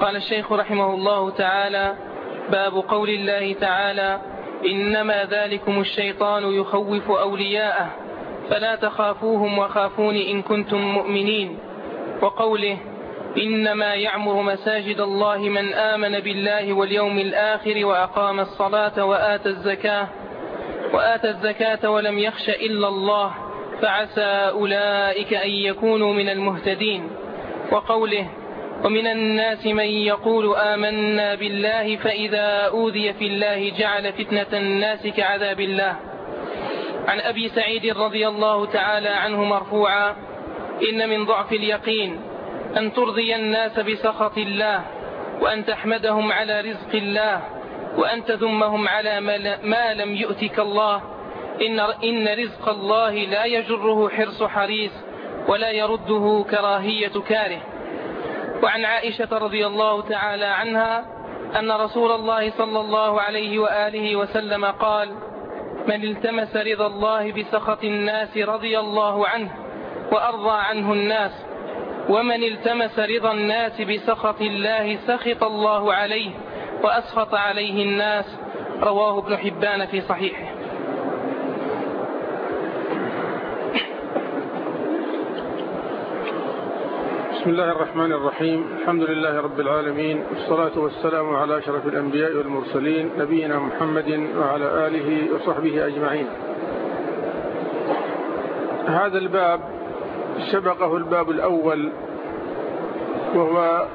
قال الشيخ رحمه الله تعالى باب قول الله تعالى إنما ذلكم الشيطان يخوف أولياءه فلا تخافوهم وخافون إن كنتم مؤمنين. وقوله إنما يعمر مساجد الله من آمن بالله واليوم الآخر وأقام الصلاة وآتى الزكاة وآتى الزكاة ولم يخش إلا الله فعسى أولئك أن يكونوا من المهتدين. وقوله ومن الناس من يقول آمنا بالله فإذا أوذي في الله جعل فتنة الناس كعذاب الله. عن أبي سعيد رضي الله تعالى عنه مرفوعا إن من ضعف اليقين أن ترضي الناس بسخط الله وأن تحمدهم على رزق الله وأن تذمهم على ما لم يؤتك الله. إن, إن رزق الله لا يجره حرص حريص ولا يرده كراهية كاره. وعن عائشة رضي الله تعالى عنها أن رسول الله صلى الله عليه وآله وسلم قال من التمس رضا الله بسخط الناس رضي الله عنه وأرضى عنه الناس ومن التمس رضا الناس بسخط الله سخط الله عليه وأسخط عليه الناس. رواه ابن حبان في صحيحه. بسم الله الرحمن الرحيم. الحمد لله رب العالمين. والصلاة والسلام على أشرف الأنبياء والمرسلين نبينا محمد وعلى آله وصحبه أجمعين. هذا الباب سبقه الباب الأول وهو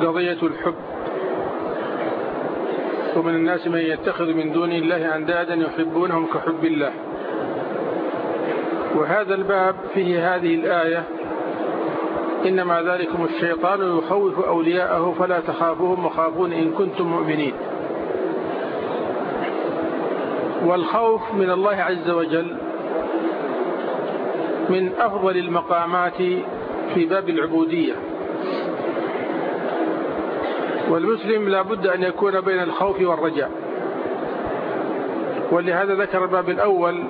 قضية الحب. ومن الناس من يتخذ من دون الله أندادا يحبونهم كحب الله. وهذا الباب فيه هذه الآية إنما ذلكم الشيطان يخوف أولياءه فلا تخافوهم وخافون إن كنتم مؤمنين. والخوف من الله عز وجل من أفضل المقامات في باب العبودية. والمسلم لا بد أن يكون بين الخوف والرجاء. ولهذا ذكر الباب الأول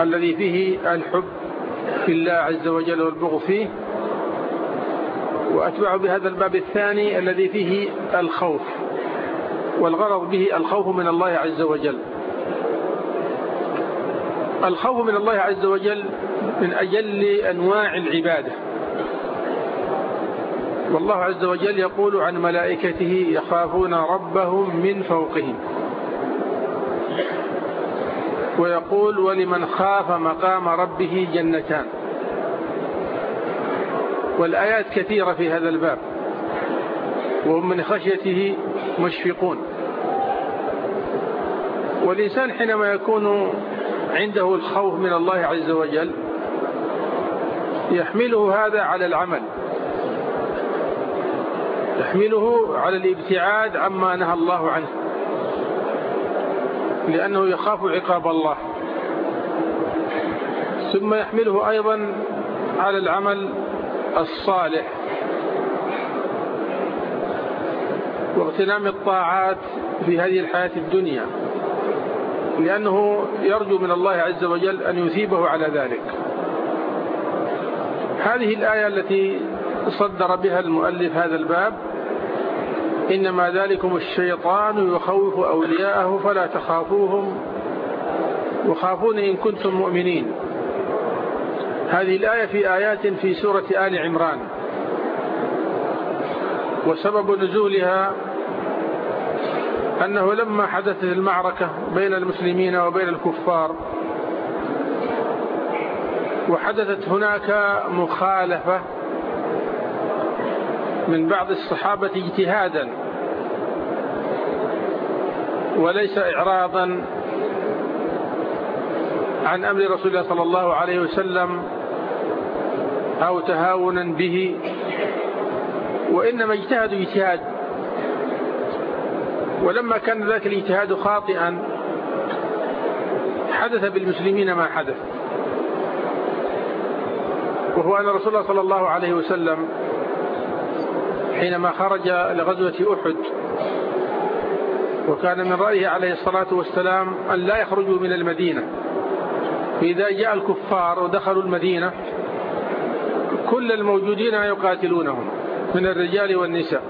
الذي فيه الحب في الله عز وجل والبغض فيه وأتبع بهذا الباب الثاني الذي فيه الخوف والغرض به الخوف من الله عز وجل. الخوف من الله عز وجل من أجل أنواع العبادة. والله عز وجل يقول عن ملائكته يخافون ربهم من فوقهم. ويقول ولمن خاف مقام ربه جنتان. والآيات كثيرة في هذا الباب وهم من خشيته مشفقون. والإنسان حينما يكون عنده الخوف من الله عز وجل يحمله هذا على العمل. يحمله على الابتعاد عما نهى الله عنه. لأنه يخاف عقاب الله. ثم يحمله أيضا على العمل الصالح. واغتنام الطاعات في هذه الحياة الدنيا. لأنه يرجو من الله عز وجل أن يثيبه على ذلك. هذه الآية التي صدر بها المؤلف هذا الباب إنما ذلكم الشيطان يخوف أولياءه فلا تخافوهم وخافون إن كنتم مؤمنين. هذه الآية في آيات في سورة آل عمران. وسبب نزولها أنه لما حدثت المعركة بين المسلمين وبين الكفار وحدثت هناك مخالفة من بعض الصحابة اجتهادا وليس إعراضا عن أمر رسول الله صلى الله عليه وسلم أو تهاونا به وإنما اجتهدوا اجتهاد. ولما كان ذاك الاجتهاد خاطئا حدث بالمسلمين ما حدث. وهو أن رسول الله صلى الله عليه وسلم حينما خرج لغزوة أحد وكان من رأيه عليه الصلاة والسلام أن لا يخرجوا من المدينة. فإذا جاء الكفار ودخلوا المدينة كل الموجودين يقاتلونهم من الرجال والنساء.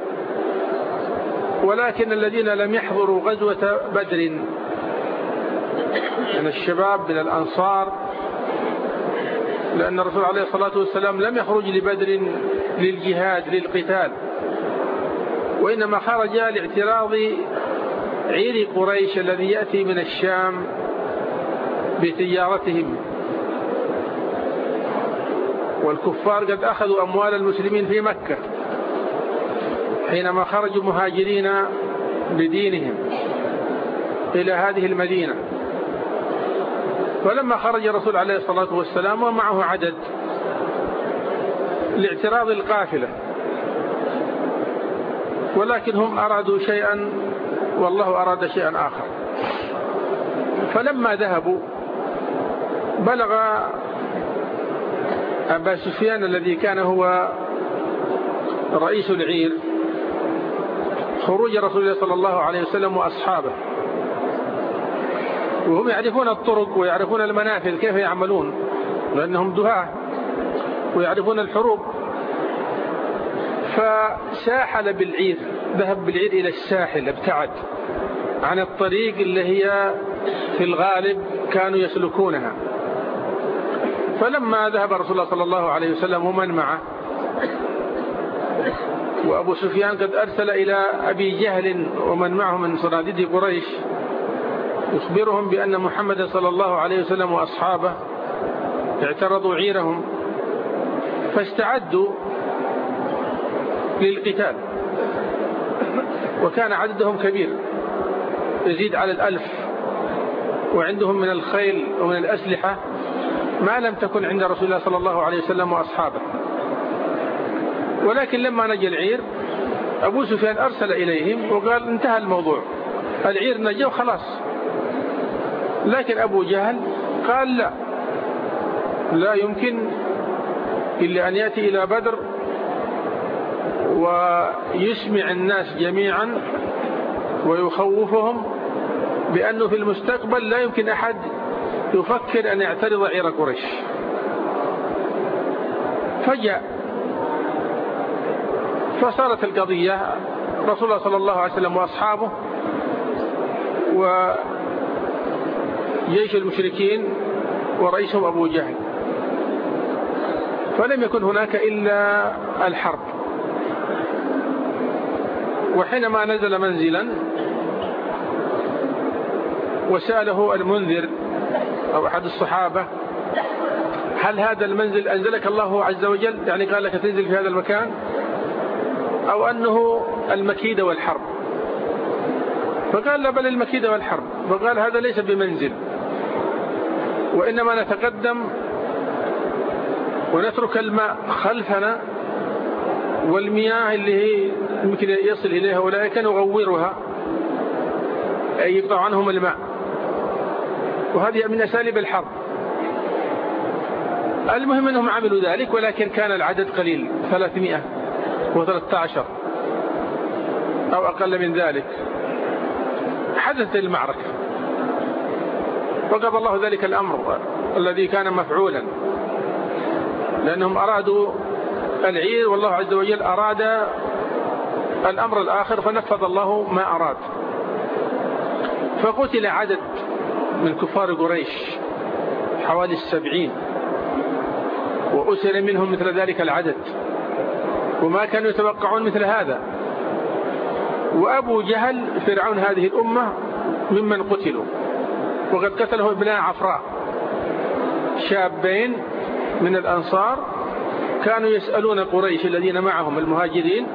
ولكن الذين لم يحضروا غزوة بدر من الشباب من الأنصار لأن الرسول عليه الصلاة والسلام لم يخرج لبدر للجهاد للقتال. وإنما خرج لاعتراض عير قريش الذي يأتي من الشام بتجارتهم والكفار قد أخذوا أموال المسلمين في مكة حينما خرجوا مهاجرين بدينهم إلى هذه المدينة. فلما خرج الرسول عليه الصلاة والسلام ومعه عدد لاعتراض القافلة. ولكن هم أرادوا شيئا والله أراد شيئا آخر. فلما ذهبوا بلغ أبا سفيان الذي كان هو رئيس العير خروج رسول الله صلى الله عليه وسلم وأصحابه. وهم يعرفون الطرق ويعرفون المنافذ كيف يعملون؟ لأنهم دهاة ويعرفون الحروب. فساحل بالعير ذهب بالعير إلى الساحل ابتعد عن الطريق اللي هي في الغالب كانوا يسلكونها. فلما ذهب رسول الله صلى الله عليه وسلم ومن معه؟ وأبو سفيان قد أرسل إلى أبي جهل ومن معه من صناديد قريش يخبرهم بأن محمد صلى الله عليه وسلم وأصحابه اعترضوا عيرهم فاستعدوا للقتال. وكان عددهم كبير. يزيد على الألف. وعندهم من الخيل ومن الأسلحة ما لم تكن عند رسول الله صلى الله عليه وسلم وأصحابه. ولكن لما نجى العير أبو سفيان أرسل إليهم وقال انتهى الموضوع. العير نجى وخلاص. لكن أبو جهل قال لا. لا يمكن إلا أن يأتي إلى بدر ويسمع الناس جميعا ويخوفهم بأنه في المستقبل لا يمكن أحد يفكر أن يعترض عير قريش. فجاء فصارت القضية رسول الله صلى الله عليه وسلم وأصحابه وجيش المشركين ورئيسهم أبو جهل. فلم يكن هناك إلا الحرب. وحينما نزل منزلا وسأله المنذر أو أحد الصحابة هل هذا المنزل أنزلك الله عز وجل؟ يعني قال لك تنزل في هذا المكان؟ أو أنه المكيدة والحرب؟ فقال لا بل المكيدة والحرب. فقال هذا ليس بمنزل. وإنما نتقدم ونترك الماء خلفنا والمياه اللي هي يمكن يصل إليها أولئك نغورها أي يقطع عنهم الماء. وهذه من أساليب الحرب. المهم أنهم عملوا ذلك ولكن كان العدد قليل 313 أو أقل من ذلك. حدثت المعركة. وقضى الله ذلك الأمر الذي كان مفعولا. لأنهم أرادوا العير والله عز وجل أراد الأمر الآخر فنفذ الله ما أراد. فقتل عدد من كفار قريش حوالي السبعين وأسر منهم مثل ذلك العدد وما كانوا يتوقعون مثل هذا. وأبو جهل فرعون هذه الأمة ممن قتلوا. وقد قتله ابناء عفراء شابين من الأنصار كانوا يسألون قريش الذين معهم المهاجرين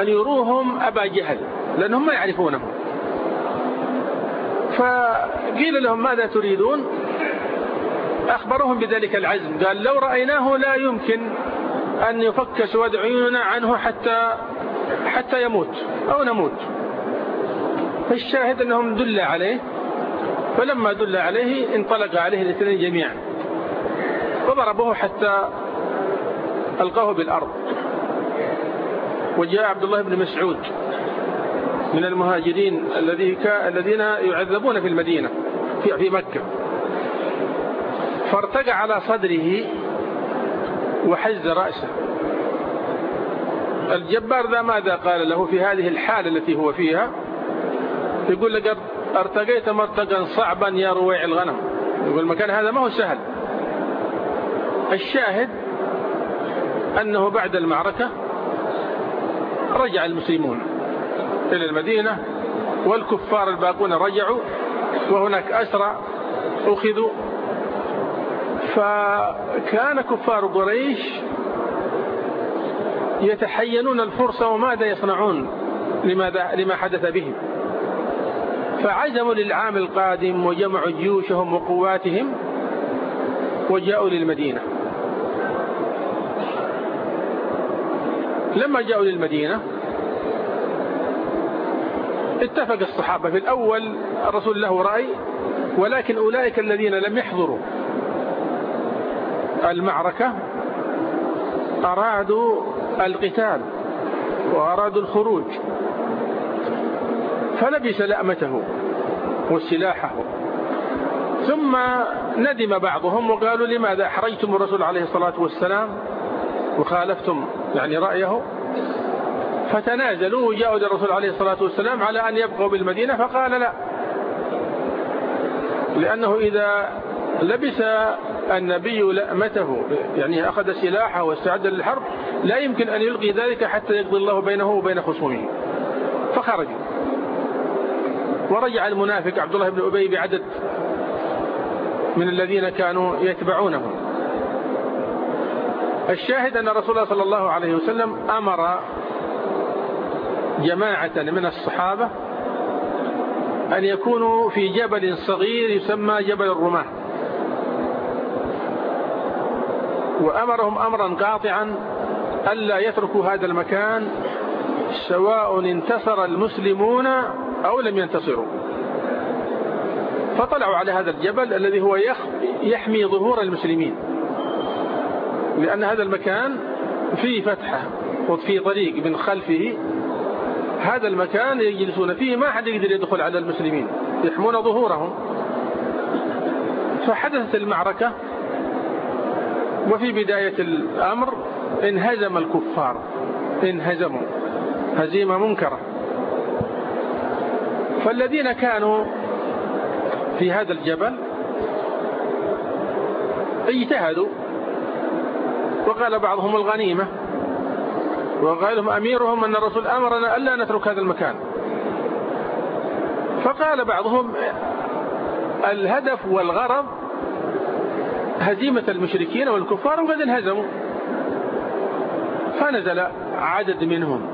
أن يروهم أبا جهل لأنهم ما يعرفونه فقيل لهم ماذا تريدون؟ أخبرهم بذلك العزم. قال لو رأيناه لا يمكن أن يفك سواد عيوننا عنه حتى حتى يموت أو نموت. فالشاهد أنهم دل عليه فلما دل عليه انطلق عليه الاثنين جميعا. وضربوه حتى ألقاه بالأرض. وجاء عبد الله بن مسعود من المهاجرين الذين يعذبون في المدينة في مكة. فارتقى على صدره وحز رأسه. الجبار ذا ماذا قال له في هذه الحالة التي هو فيها؟ يقول لك ارتقيت مرتقا صعبا يا رويع الغنم. يقول المكان هذا ما هو سهل. الشاهد أنه بعد المعركة رجع المسلمون إلى المدينة والكفار الباقون رجعوا وهناك أسرى أخذوا. فكان كفار قريش يتحينون الفرصة وماذا يصنعون؟ لماذا؟ لما حدث بهم. فعزموا للعام القادم وجمعوا جيوشهم وقواتهم وجاءوا للمدينة. لما جاءوا للمدينة اتفق الصحابة في الأول الرسول له رأي ولكن أولئك الذين لم يحضروا المعركة أرادوا القتال وأرادوا الخروج. فلبس لأمته وسلاحه ثم ندم بعضهم وقالوا لماذا أحرجتم الرسول عليه الصلاة والسلام؟ وخالفتم يعني رأيه فتنازلوا وجاءوا للرسول عليه الصلاة والسلام على أن يبقوا بالمدينة فقال لا. لأنه إذا لبس النبي لأمته يعني أخذ سلاحه واستعد للحرب لا يمكن أن يلقي ذلك حتى يقضي الله بينه وبين خصومه فخرج. ورجع المنافق عبد الله بن أبي بعدد من الذين كانوا يتبعونه. الشاهد أن رسول الله صلى الله عليه وسلم أمر جماعة من الصحابة أن يكونوا في جبل صغير يسمى جبل الرماة. وأمرهم أمرا قاطعا ألا يتركوا هذا المكان سواء انتصر المسلمون أو لم ينتصروا. فطلعوا على هذا الجبل الذي هو يحمي ظهور المسلمين. لأن هذا المكان فيه فتحة وفي طريق من خلفه. هذا المكان يجلسون فيه ما حد يقدر يدخل على المسلمين يحمون ظهورهم. فحدثت المعركة وفي بداية الأمر انهزم الكفار انهزموا هزيمة منكرة. فالذين كانوا في هذا الجبل اجتهدوا وقال بعضهم الغنيمة وقال لهم أميرهم أن الرسول أمرنا ألا نترك هذا المكان. فقال بعضهم الهدف والغرض هزيمة المشركين والكفار وقد انهزموا. فنزل عدد منهم.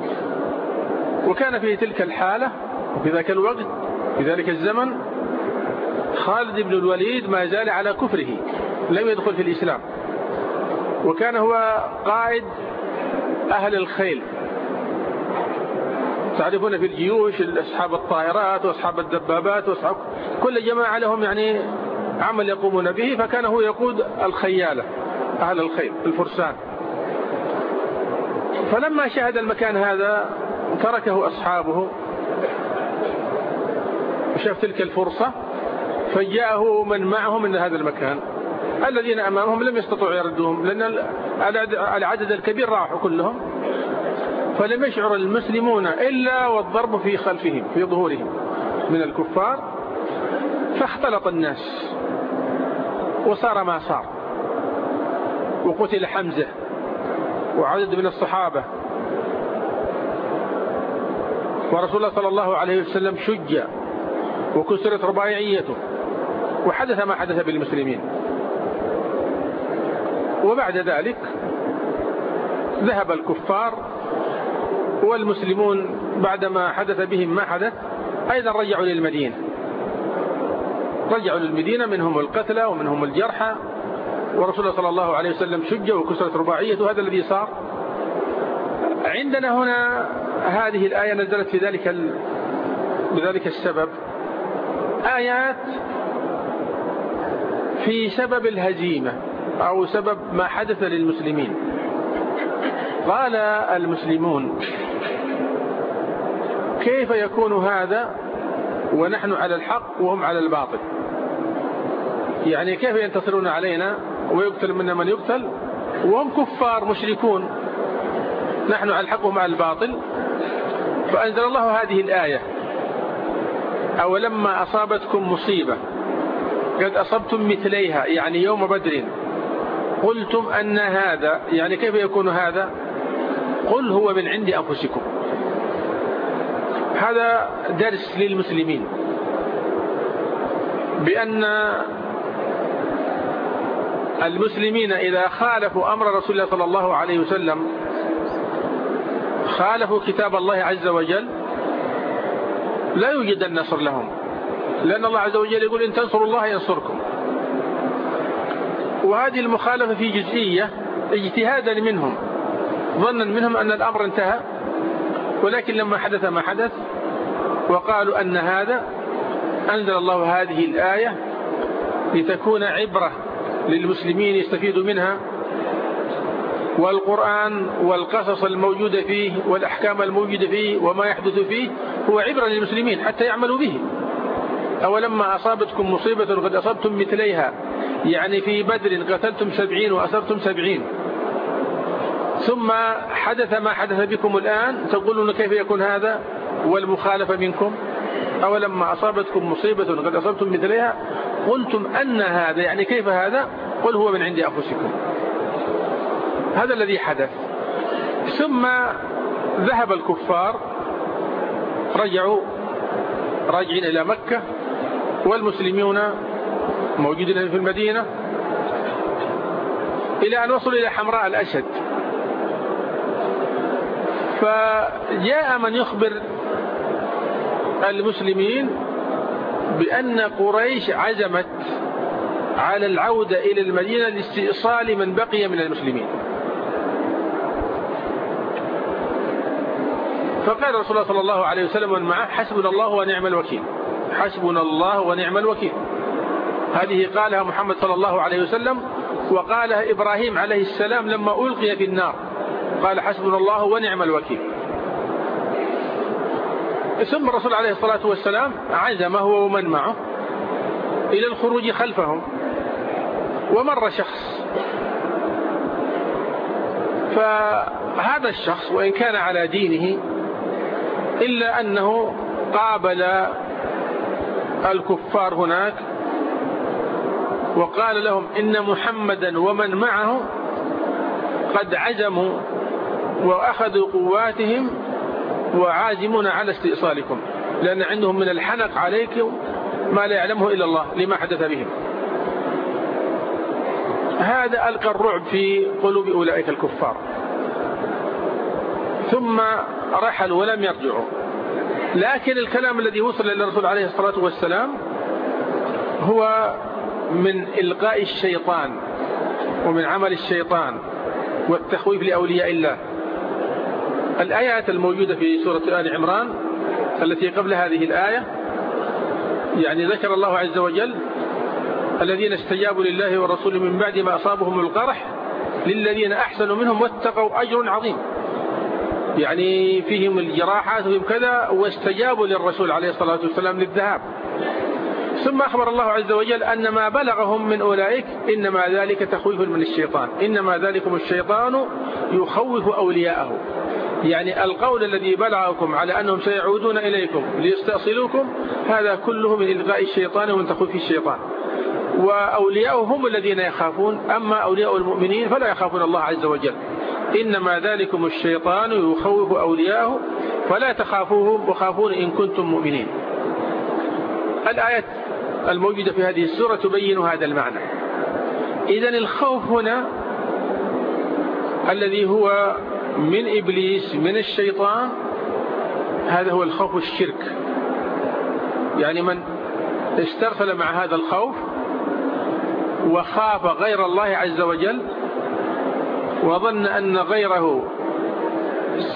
وكان في تلك الحالة في ذاك الوقت في ذلك الزمن خالد بن الوليد ما زال على كفره لم يدخل في الإسلام. وكان هو قائد أهل الخيل. تعرفون في الجيوش أصحاب الطائرات وأصحاب الدبابات وأصحاب كل جماعة لهم يعني عمل يقومون به فكان هو يقود الخيالة أهل الخيل الفرسان. فلما شاهد المكان هذا تركه أصحابه. وشاف تلك الفرصة فجاءه من معهم من هذا المكان. الذين أمامهم لم يستطيعوا يردوهم لأن العدد الكبير راحوا كلهم. فلم يشعر المسلمون إلا والضرب في خلفهم في ظهورهم من الكفار. فاختلط الناس وصار ما صار. وقتل حمزة وعدد من الصحابة. ورسول الله صلى الله عليه وسلم شج وكسرت رباعيته وحدث ما حدث بالمسلمين. وبعد ذلك ذهب الكفار والمسلمون بعدما حدث بهم ما حدث أيضا رجعوا للمدينة. رجعوا للمدينة منهم القتلى ومنهم الجرحى ورسول الله صلى الله عليه وسلم شج وكسرت رباعيته هذا الذي صار. عندنا هنا هذه الآية نزلت في ذلك بذلك السبب. آيات في سبب الهزيمة. أو سبب ما حدث للمسلمين. قال المسلمون كيف يكون هذا ونحن على الحق وهم على الباطل؟ يعني كيف ينتصرون علينا ويقتل منا من يقتل؟ وهم كفار مشركون. نحن ألحقهم على الباطل. فأنزل الله هذه الآية. أولما أصابتكم مصيبة قد أصبتم مثليها يعني يوم بدر. قلتم أن هذا يعني كيف يكون هذا؟ قل هو من عند أنفسكم. هذا درس للمسلمين. بأن المسلمين إذا خالفوا أمر رسول الله صلى الله عليه وسلم خالفوا كتاب الله عز وجل لا يوجد النصر لهم. لأن الله عز وجل يقول إن تنصروا الله ينصركم. وهذه المخالفة في جزئية اجتهادا منهم. ظنا منهم أن الأمر انتهى ولكن لما حدث ما حدث وقالوا أن هذا أنزل الله هذه الآية لتكون عبرة للمسلمين يستفيدوا منها والقرآن والقصص الموجودة فيه والأحكام الموجودة فيه وما يحدث فيه هو عبرة للمسلمين حتى يعملوا به. أولما أصابتكم مصيبة قد أصبتم مثليها. يعني في بدر قتلتم سبعين وأسرتم سبعين. ثم حدث ما حدث بكم الآن تقولون كيف يكون هذا؟ والمخالفة منكم. أولما أصابتكم مصيبة قد أصبتم مثلها قلتم أن هذا يعني كيف هذا؟ قل هو من عند أنفسكم. هذا الذي حدث. ثم ذهب الكفار رجعوا راجعين إلى مكة والمسلمون موجودين في المدينة. إلى أن وصلوا إلى حمراء الأسد فجاء من يخبر المسلمين بأن قريش عزمت على العودة إلى المدينة لاستئصال من بقي من المسلمين. فقال رسول الله صلى الله عليه وسلم ومن معه حسبنا الله ونعم الوكيل. حسبنا الله ونعم الوكيل. هذه قالها محمد صلى الله عليه وسلم وقالها إبراهيم عليه السلام لما ألقي في النار. قال حسبنا الله ونعم الوكيل. ثم الرسول عليه الصلاة والسلام عزم هو ومن معه إلى الخروج خلفهم ومر شخص. فهذا الشخص وإن كان على دينه إلا أنه قابل الكفار هناك وقال لهم إن محمدا ومن معه قد عزموا وأخذوا قواتهم وعازمون على استئصالكم لأن عندهم من الحنق عليكم ما لا يعلمه إلا الله لما حدث بهم. هذا ألقى الرعب في قلوب أولئك الكفار. ثم رحلوا ولم يرجعوا. لكن الكلام الذي وصل إلى الرسول عليه الصلاة والسلام هو من إلقاء الشيطان ومن عمل الشيطان والتخويف لأولياء الله. الآيات الموجودة في سورة آل عمران التي قبل هذه الآية يعني ذكر الله عز وجل الذين استجابوا لله ورسوله من بعد ما أصابهم القرح للذين أحسنوا منهم واتقوا أجر عظيم. يعني فيهم الجراحات وفيهم كذا واستجابوا للرسول عليه الصلاة والسلام للذهاب. ثم أخبر الله عز وجل أن ما بلغهم من أولئك إنما ذلك تخويف من الشيطان. إنما ذلكم الشيطان يخوف أولياءه. يعني القول الذي بلغكم على أنهم سيعودون إليكم ليستأصلوكم هذا كله من إلغاء الشيطان ومن تخويف الشيطان. وأولياءه هم الذين يخافون أما أولياء المؤمنين فلا يخافون الله عز وجل. إنما ذلكم الشيطان يخوف أولياءه فلا تخافوهم وخافون إن كنتم مؤمنين. الآية الموجودة في هذه السورة تبين هذا المعنى. إذا الخوف هنا الذي هو من إبليس من الشيطان هذا هو الخوف الشرك. يعني من استرسل مع هذا الخوف وخاف غير الله عز وجل وظن أن غيره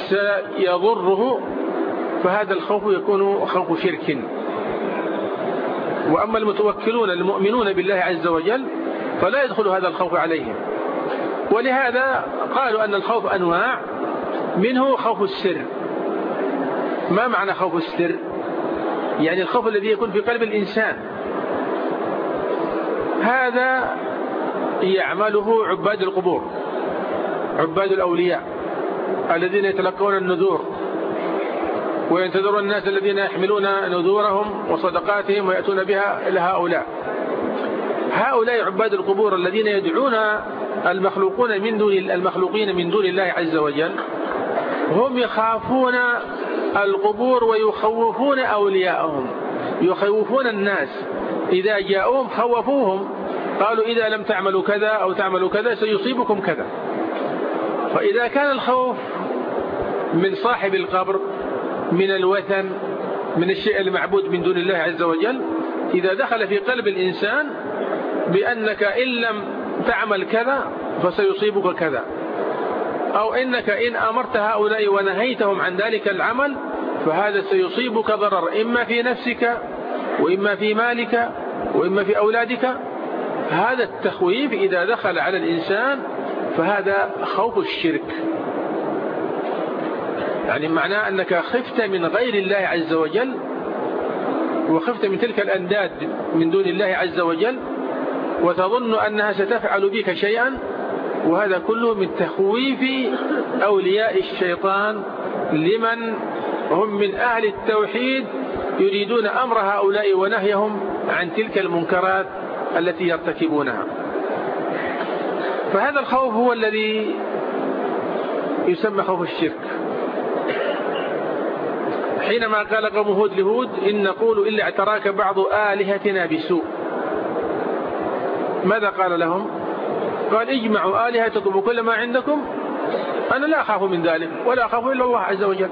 سيضره فهذا الخوف يكون خوف شرك. وأما المتوكلون المؤمنون بالله عز وجل فلا يدخل هذا الخوف عليهم. ولهذا قالوا أن الخوف أنواع. منه خوف السر. ما معنى خوف السر؟ يعني الخوف الذي يكون في قلب الإنسان. هذا يعمله عباد القبور عباد الأولياء الذين يتلقون النذور. وينتظرون الناس الذين يحملون نذورهم وصدقاتهم ويأتون بها إلى هؤلاء. هؤلاء عباد القبور الذين يدعون المخلوقون من دون المخلوقين من دون الله عز وجل هم يخافون القبور ويخوفون أولياءهم يخوفون الناس. إذا جاءوهم خوفوهم قالوا إذا لم تعملوا كذا أو تعملوا كذا سيصيبكم كذا. فإذا كان الخوف من صاحب القبر من الوثن من الشيء المعبود من دون الله عز وجل إذا دخل في قلب الإنسان بأنك إن لم تعمل كذا فسيصيبك كذا. أو إنك إن أمرت هؤلاء ونهيتهم عن ذلك العمل فهذا سيصيبك ضرر إما في نفسك وإما في مالك وإما في أولادك. هذا التخويف إذا دخل على الإنسان فهذا خوف الشرك. يعني معناه أنك خفت من غير الله عز وجل وخفت من تلك الأنداد من دون الله عز وجل وتظن أنها ستفعل بك شيئا وهذا كله من تخويف أولياء الشيطان لمن هم من أهل التوحيد يريدون أمر هؤلاء ونهيهم عن تلك المنكرات التي يرتكبونها. فهذا الخوف هو الذي يسمى خوف الشرك. حينما قال قوم هود لهود إن نقول إلا اعتراك بعض آلهتنا بسوء. ماذا قال لهم؟ قال اجمعوا آلهتكم وكل ما عندكم أنا لا أخاف من ذلك ولا أخاف إلا الله عز وجل.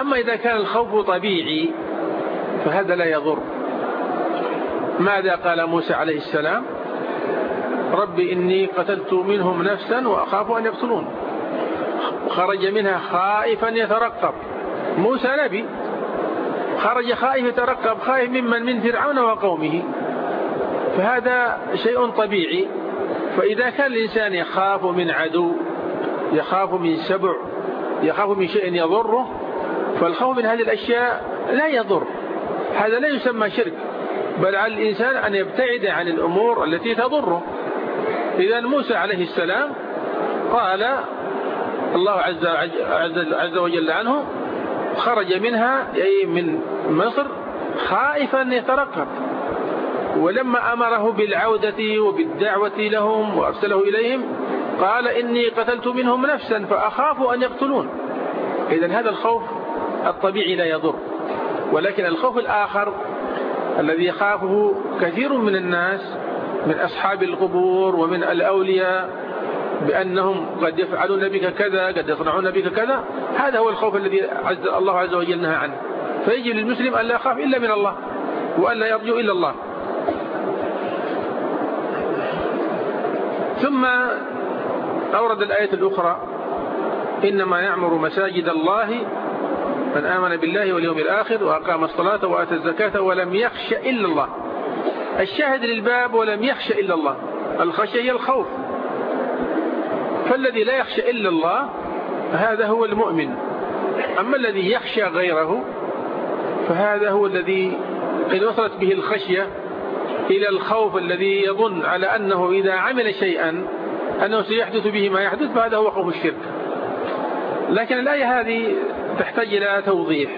أما إذا كان الخوف طبيعي فهذا لا يضر. ماذا قال موسى عليه السلام؟ رب إني قتلت منهم نفسا وأخاف أن يقتلون. خرج منها خائفا يترقب. موسى نبي. خرج خائف يترقب خائف ممن؟ من فرعون وقومه. فهذا شيء طبيعي. فإذا كان الإنسان يخاف من عدو يخاف من سبع يخاف من شيء يضره فالخوف من هذه الأشياء لا يضر. هذا لا يسمى شرك. بل على الإنسان أن يبتعد عن الأمور التي تضره. إذا موسى عليه السلام قال الله عز, عز, عز وجل عنه خرج منها أي من مصر خائفا يترقب. ولما أمره بالعودة وبالدعوة لهم وأرسله إليهم قال إني قتلت منهم نفسا فأخاف أن يقتلون. إذا هذا الخوف الطبيعي لا يضر. ولكن الخوف الآخر الذي يخافه كثير من الناس من أصحاب القبور ومن الأولياء بأنهم قد يفعلون بك كذا قد يصنعون بك كذا. هذا هو الخوف الذي عز الله عز وجل نهى عنه. فيجب للمسلم أن لا يخاف إلا من الله وأن لا يرجو إلا الله. ثم أورد الآية الأخرى إنما يعمر مساجد الله من آمن بالله واليوم الآخر وأقام الصلاة وآتى الزكاة ولم يخش إلا الله. الشاهد للباب ولم يخش إلا الله. الخشية هي الخوف. فالذي لا يخشى إلا الله هذا هو المؤمن. أما الذي يخشى غيره فهذا هو الذي قد وصلت به الخشية إلى الخوف الذي يظن على أنه إذا عمل شيئا أنه سيحدث به ما يحدث فهذا هو خوف الشرك. لكن الآية هذه تحتاج إلى توضيح.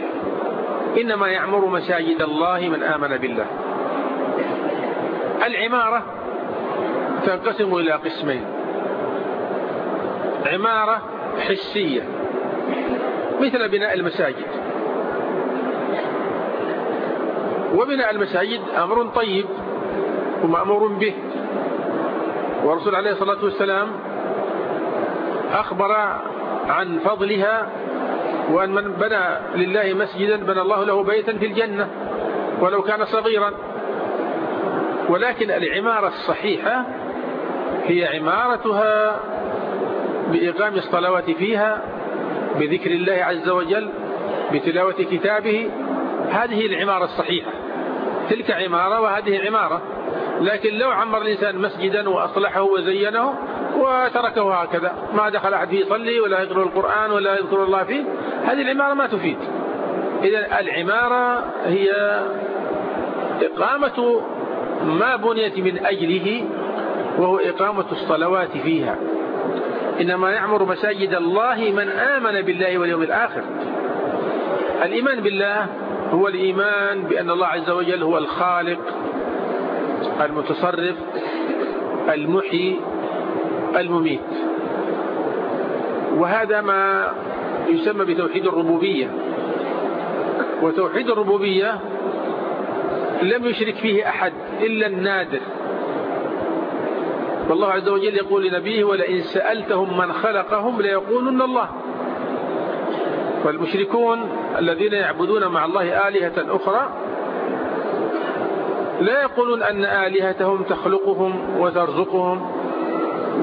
إنما يعمر مساجد الله من آمن بالله. العمارة تنقسم إلى قسمين. عمارة حسية. مثل بناء المساجد. وبناء المساجد أمر طيب ومأمور به. ورسول عليه الصلاة والسلام أخبر عن فضلها وأن من بنى لله مسجدا بنى الله له بيتا في الجنة ولو كان صغيرا. ولكن العمارة الصحيحة هي عمارتها بإقام الصلوات فيها بذكر الله عز وجل بتلاوة كتابه هذه العمارة الصحيحة. تلك عمارة وهذه عمارة. لكن لو عمر الإنسان مسجدا وأصلحه وزينه وتركه هكذا ما دخل أحد فيه يصلي ولا يقرأ القرآن ولا يذكر الله فيه هذه العمارة ما تفيد. إذا العمارة هي إقامة ما بنيت من أجله وهو إقامة الصلوات فيها. إنما يعمر مساجد الله من آمن بالله واليوم الآخر. الإيمان بالله هو الإيمان بأن الله عز وجل هو الخالق المتصرف المحيي المميت. وهذا ما يسمى بتوحيد الربوبية. وتوحيد الربوبية لم يشرك فيه أحد إلا النادر. والله عز وجل يقول لنبيه ولئن سألتهم من خلقهم ليقولن الله. والمشركون الذين يعبدون مع الله آلهة أخرى لا يقولون أن آلهتهم تخلقهم وترزقهم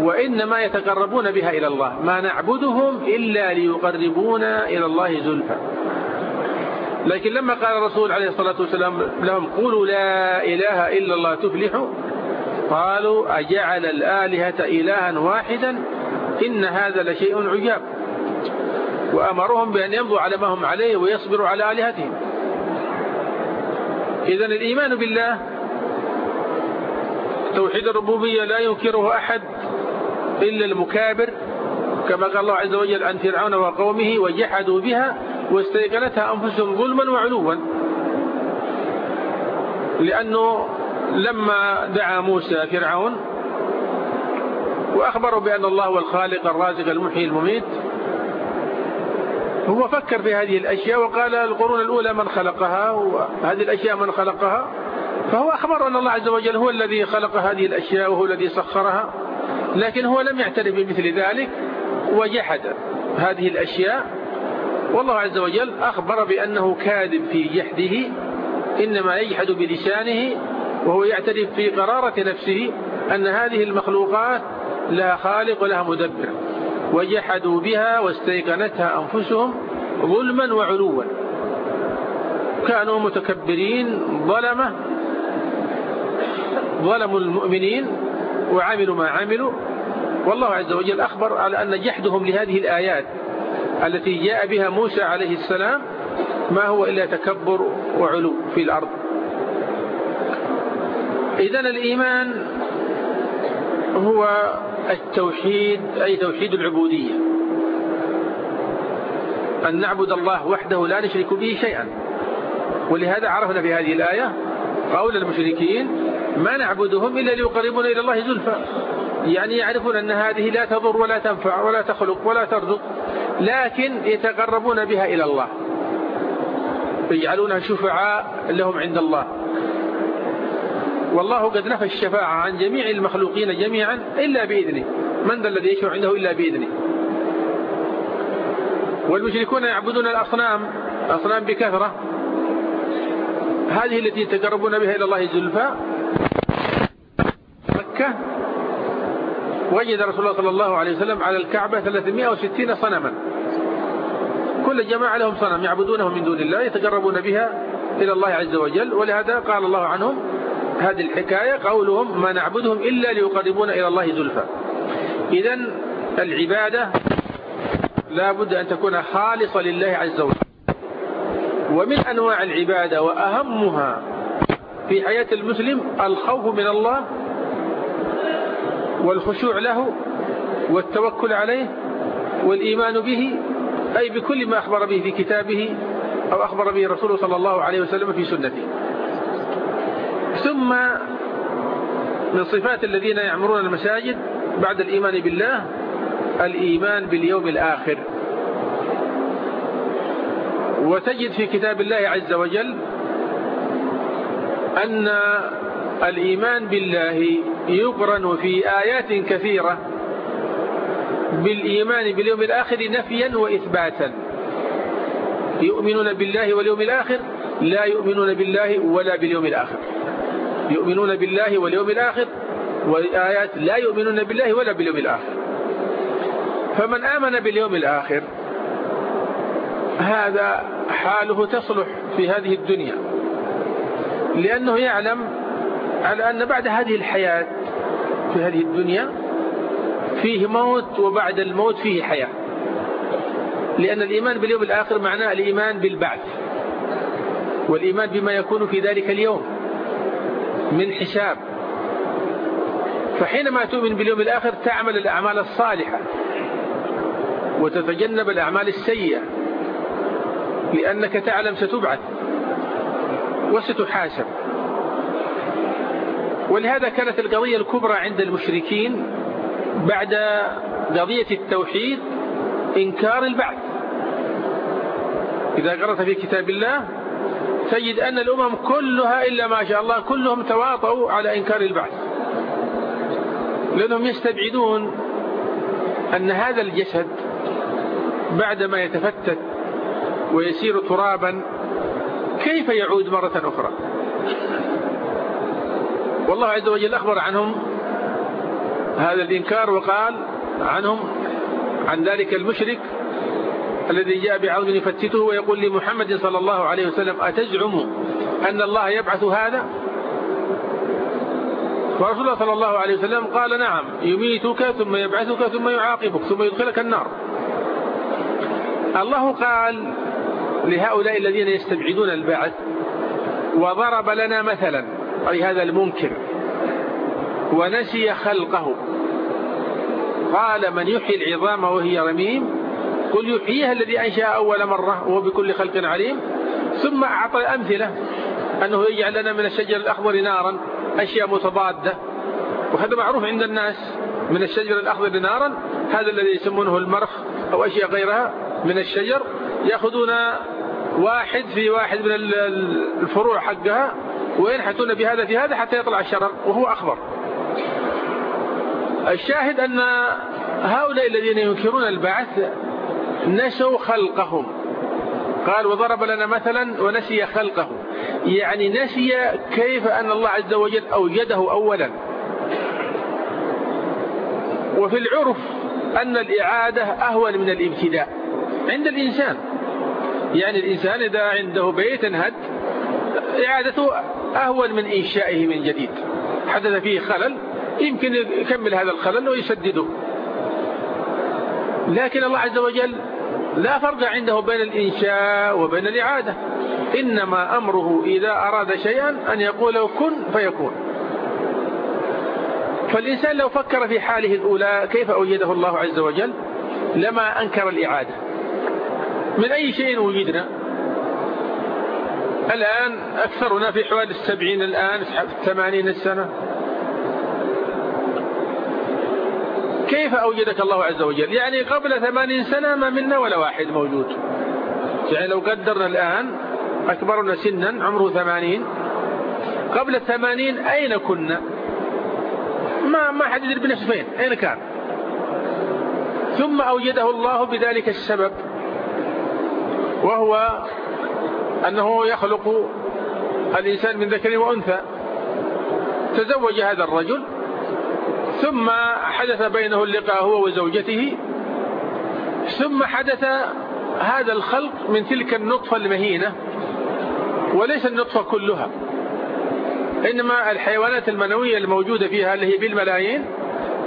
وإنما يتقربون بها إلى الله. ما نعبدهم إلا ليقربونا إلى الله زلفى. لكن لما قال الرسول عليه الصلاة والسلام لهم قولوا لا إله إلا الله تفلحوا قالوا أجعل الآلهة إلها واحدا إن هذا لشيء عجاب. وأمرهم بأن يمضوا على ما هم عليه ويصبروا على آلهتهم. إذا الإيمان بالله توحيد الربوبية لا ينكره أحد إلا المكابر كما قال الله عز وجل عن فرعون وقومه وجحدوا بها واستيقنتها أنفسهم ظلما وعلوا. لأنه لما دعا موسى فرعون وأخبروا بأن الله هو الخالق الرازق المحيي المميت هو فكر في هذه الأشياء وقال القرون الأولى من خلقها وهذه الأشياء من خلقها فهو أخبر أن الله عز وجل هو الذي خلق هذه الأشياء وهو الذي سخرها لكن هو لم يعترف بمثل ذلك وجحد هذه الأشياء. والله عز وجل أخبر بأنه كاذب في جحده إنما يجحد بلسانه وهو يعترف في قرارة نفسه أن هذه المخلوقات لها خالق ولها مدبر وجحدوا بها واستيقنتها أنفسهم ظلما وعلوا. كانوا متكبرين ظلمة ظلموا المؤمنين وعملوا ما عملوا. والله عز وجل أخبر على أن جحدهم لهذه الآيات التي جاء بها موسى عليه السلام ما هو إلا تكبر وعلو في الأرض. إذا الإيمان هو التوحيد أي توحيد العبودية. أن نعبد الله وحده لا نشرك به شيئا. ولهذا عرفنا في هذه الآية قول المشركين ما نعبدهم إلا ليقربون إلى الله زلفى. يعني يعرفون أن هذه لا تضر ولا تنفع ولا تخلق ولا ترزق لكن يتقربون بها إلى الله. يجعلونها شفعاء لهم عند الله. والله قد نفى الشفاعة عن جميع المخلوقين جميعا إلا بإذنه. من ذا الذي يشفع عنده إلا بإذنه؟ والمشركون يعبدون الأصنام أصنام بكثرة. هذه التي يتقربون بها إلى الله زلفى. مكة. وجد رسول الله صلى الله عليه وسلم على الكعبة 360 صنما. كل جماعة لهم صنم يعبدونه من دون الله يتقربون بها إلى الله عز وجل. ولهذا قال الله عنهم هذه الحكاية قولهم ما نعبدهم إلا ليقربونا إلى الله زلفى. إذا العبادة لا بد أن تكون خالصة لله عز وجل. ومن أنواع العبادة وأهمها في حياة المسلم الخوف من الله والخشوع له والتوكل عليه والإيمان به أي بكل ما أخبر به في كتابه أو أخبر به رسوله صلى الله عليه وسلم في سنته. ثم من صفات الذين يعمرون المساجد بعد الإيمان بالله الإيمان باليوم الآخر. وتجد في كتاب الله عز وجل أن الإيمان بالله يقرن في آيات كثيرة بالإيمان باليوم الآخر نفيا وإثباتا. يؤمنون بالله واليوم الآخر لا يؤمنون بالله ولا باليوم الآخر. يؤمنون بالله واليوم الآخر والآيات لا يؤمنون بالله ولا باليوم الآخر. فمن آمن باليوم الآخر هذا حاله تصلح في هذه الدنيا. لأنه يعلم على أن بعد هذه الحياة في هذه الدنيا فيه موت وبعد الموت فيه حياة. لأن الإيمان باليوم الآخر معناه الإيمان بالبعث والإيمان بما يكون في ذلك اليوم. من حساب. فحينما تؤمن باليوم الآخر تعمل الأعمال الصالحة وتتجنب الأعمال السيئة لأنك تعلم ستبعث وستحاسب. ولهذا كانت القضية الكبرى عند المشركين بعد قضية التوحيد إنكار البعث. إذا قرأت في كتاب الله تجد أن الأمم كلها إلا ما شاء الله كلهم تواطؤوا على إنكار البعث. لأنهم يستبعدون أن هذا الجسد بعدما يتفتت ويسير ترابا كيف يعود مرة أخرى؟ والله عز وجل أخبر عنهم هذا الإنكار وقال عنهم عن ذلك المشرك الذي جاء بعظم يفتته ويقول لمحمد صلى الله عليه وسلم أتزعم أن الله يبعث هذا؟ ورسول الله صلى الله عليه وسلم قال نعم يميتك ثم يبعثك ثم يعاقبك ثم يدخلك النار. الله قال لهؤلاء الذين يستبعدون البعث وضرب لنا مثلا أي هذا المنكر ونسي خلقه. قال من يحيي العظام وهي رميم قل يحييها الذي أنشأ أول مرة وهو بكل خلق عليم ثم أعطى أمثلة أنه يجعل لنا من الشجر الأخضر نارا أشياء متضادة وهذا معروف عند الناس من الشجر الأخضر نارا هذا الذي يسمونه المرخ أو أشياء غيرها من الشجر يأخذون واحد في واحد من الفروع حقها وينحتون بهذا في هذا حتى يطلع الشرر وهو أخضر. الشاهد أن هؤلاء الذين ينكرون البعث نسوا خلقهم. قال وضرب لنا مثلا ونسي خلقه. يعني نسي كيف أن الله عز وجل أوجده أولا. وفي العرف أن الإعادة أهون من الابتداء. عند الإنسان. يعني الإنسان إذا عنده بيت هد إعادته أهون من إنشائه من جديد. حدث فيه خلل يمكن يكمل هذا الخلل ويسدده. لكن الله عز وجل لا فرق عنده بين الإنشاء وبين الإعادة. إنما أمره إذا أراد شيئا أن يقول كن فيكون. فالإنسان لو فكر في حاله الأولى كيف أوجده الله عز وجل؟ لما أنكر الإعادة. من أي شيء وجدنا؟ الآن أكثرنا في حوالي السبعين الآن في الثمانين السنة. كيف أوجدك الله عز وجل؟ يعني قبل ثمانين سنة ما منا ولا واحد موجود. يعني لو قدرنا الآن أكبرنا سنا عمره ثمانين. قبل الثمانين أين كنا؟ ما ما حد يدري بنفسه فين أين كان؟ ثم أوجده الله بذلك السبب وهو أنه يخلق الإنسان من ذكر وأنثى. تزوج هذا الرجل ثم حدث بينه اللقاء هو وزوجته ثم حدث هذا الخلق من تلك النطفة المهينة وليس النطفة كلها إنما الحيوانات المنوية الموجودة فيها اللي هي بالملايين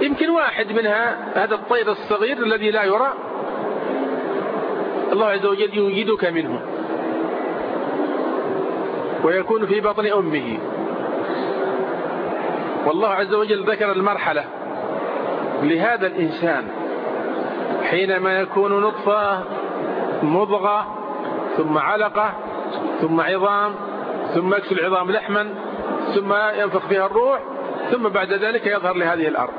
يمكن واحد منها هذا الطير الصغير الذي لا يرى الله عز وجل يوجدك منه ويكون في بطن أمه. والله عز وجل ذكر المرحلة. لهذا الإنسان حينما يكون نطفة مضغة ثم علقة ثم عظام ثم يكسو العظام لحما ثم ينفخ فيها الروح ثم بعد ذلك يظهر لهذه الأرض.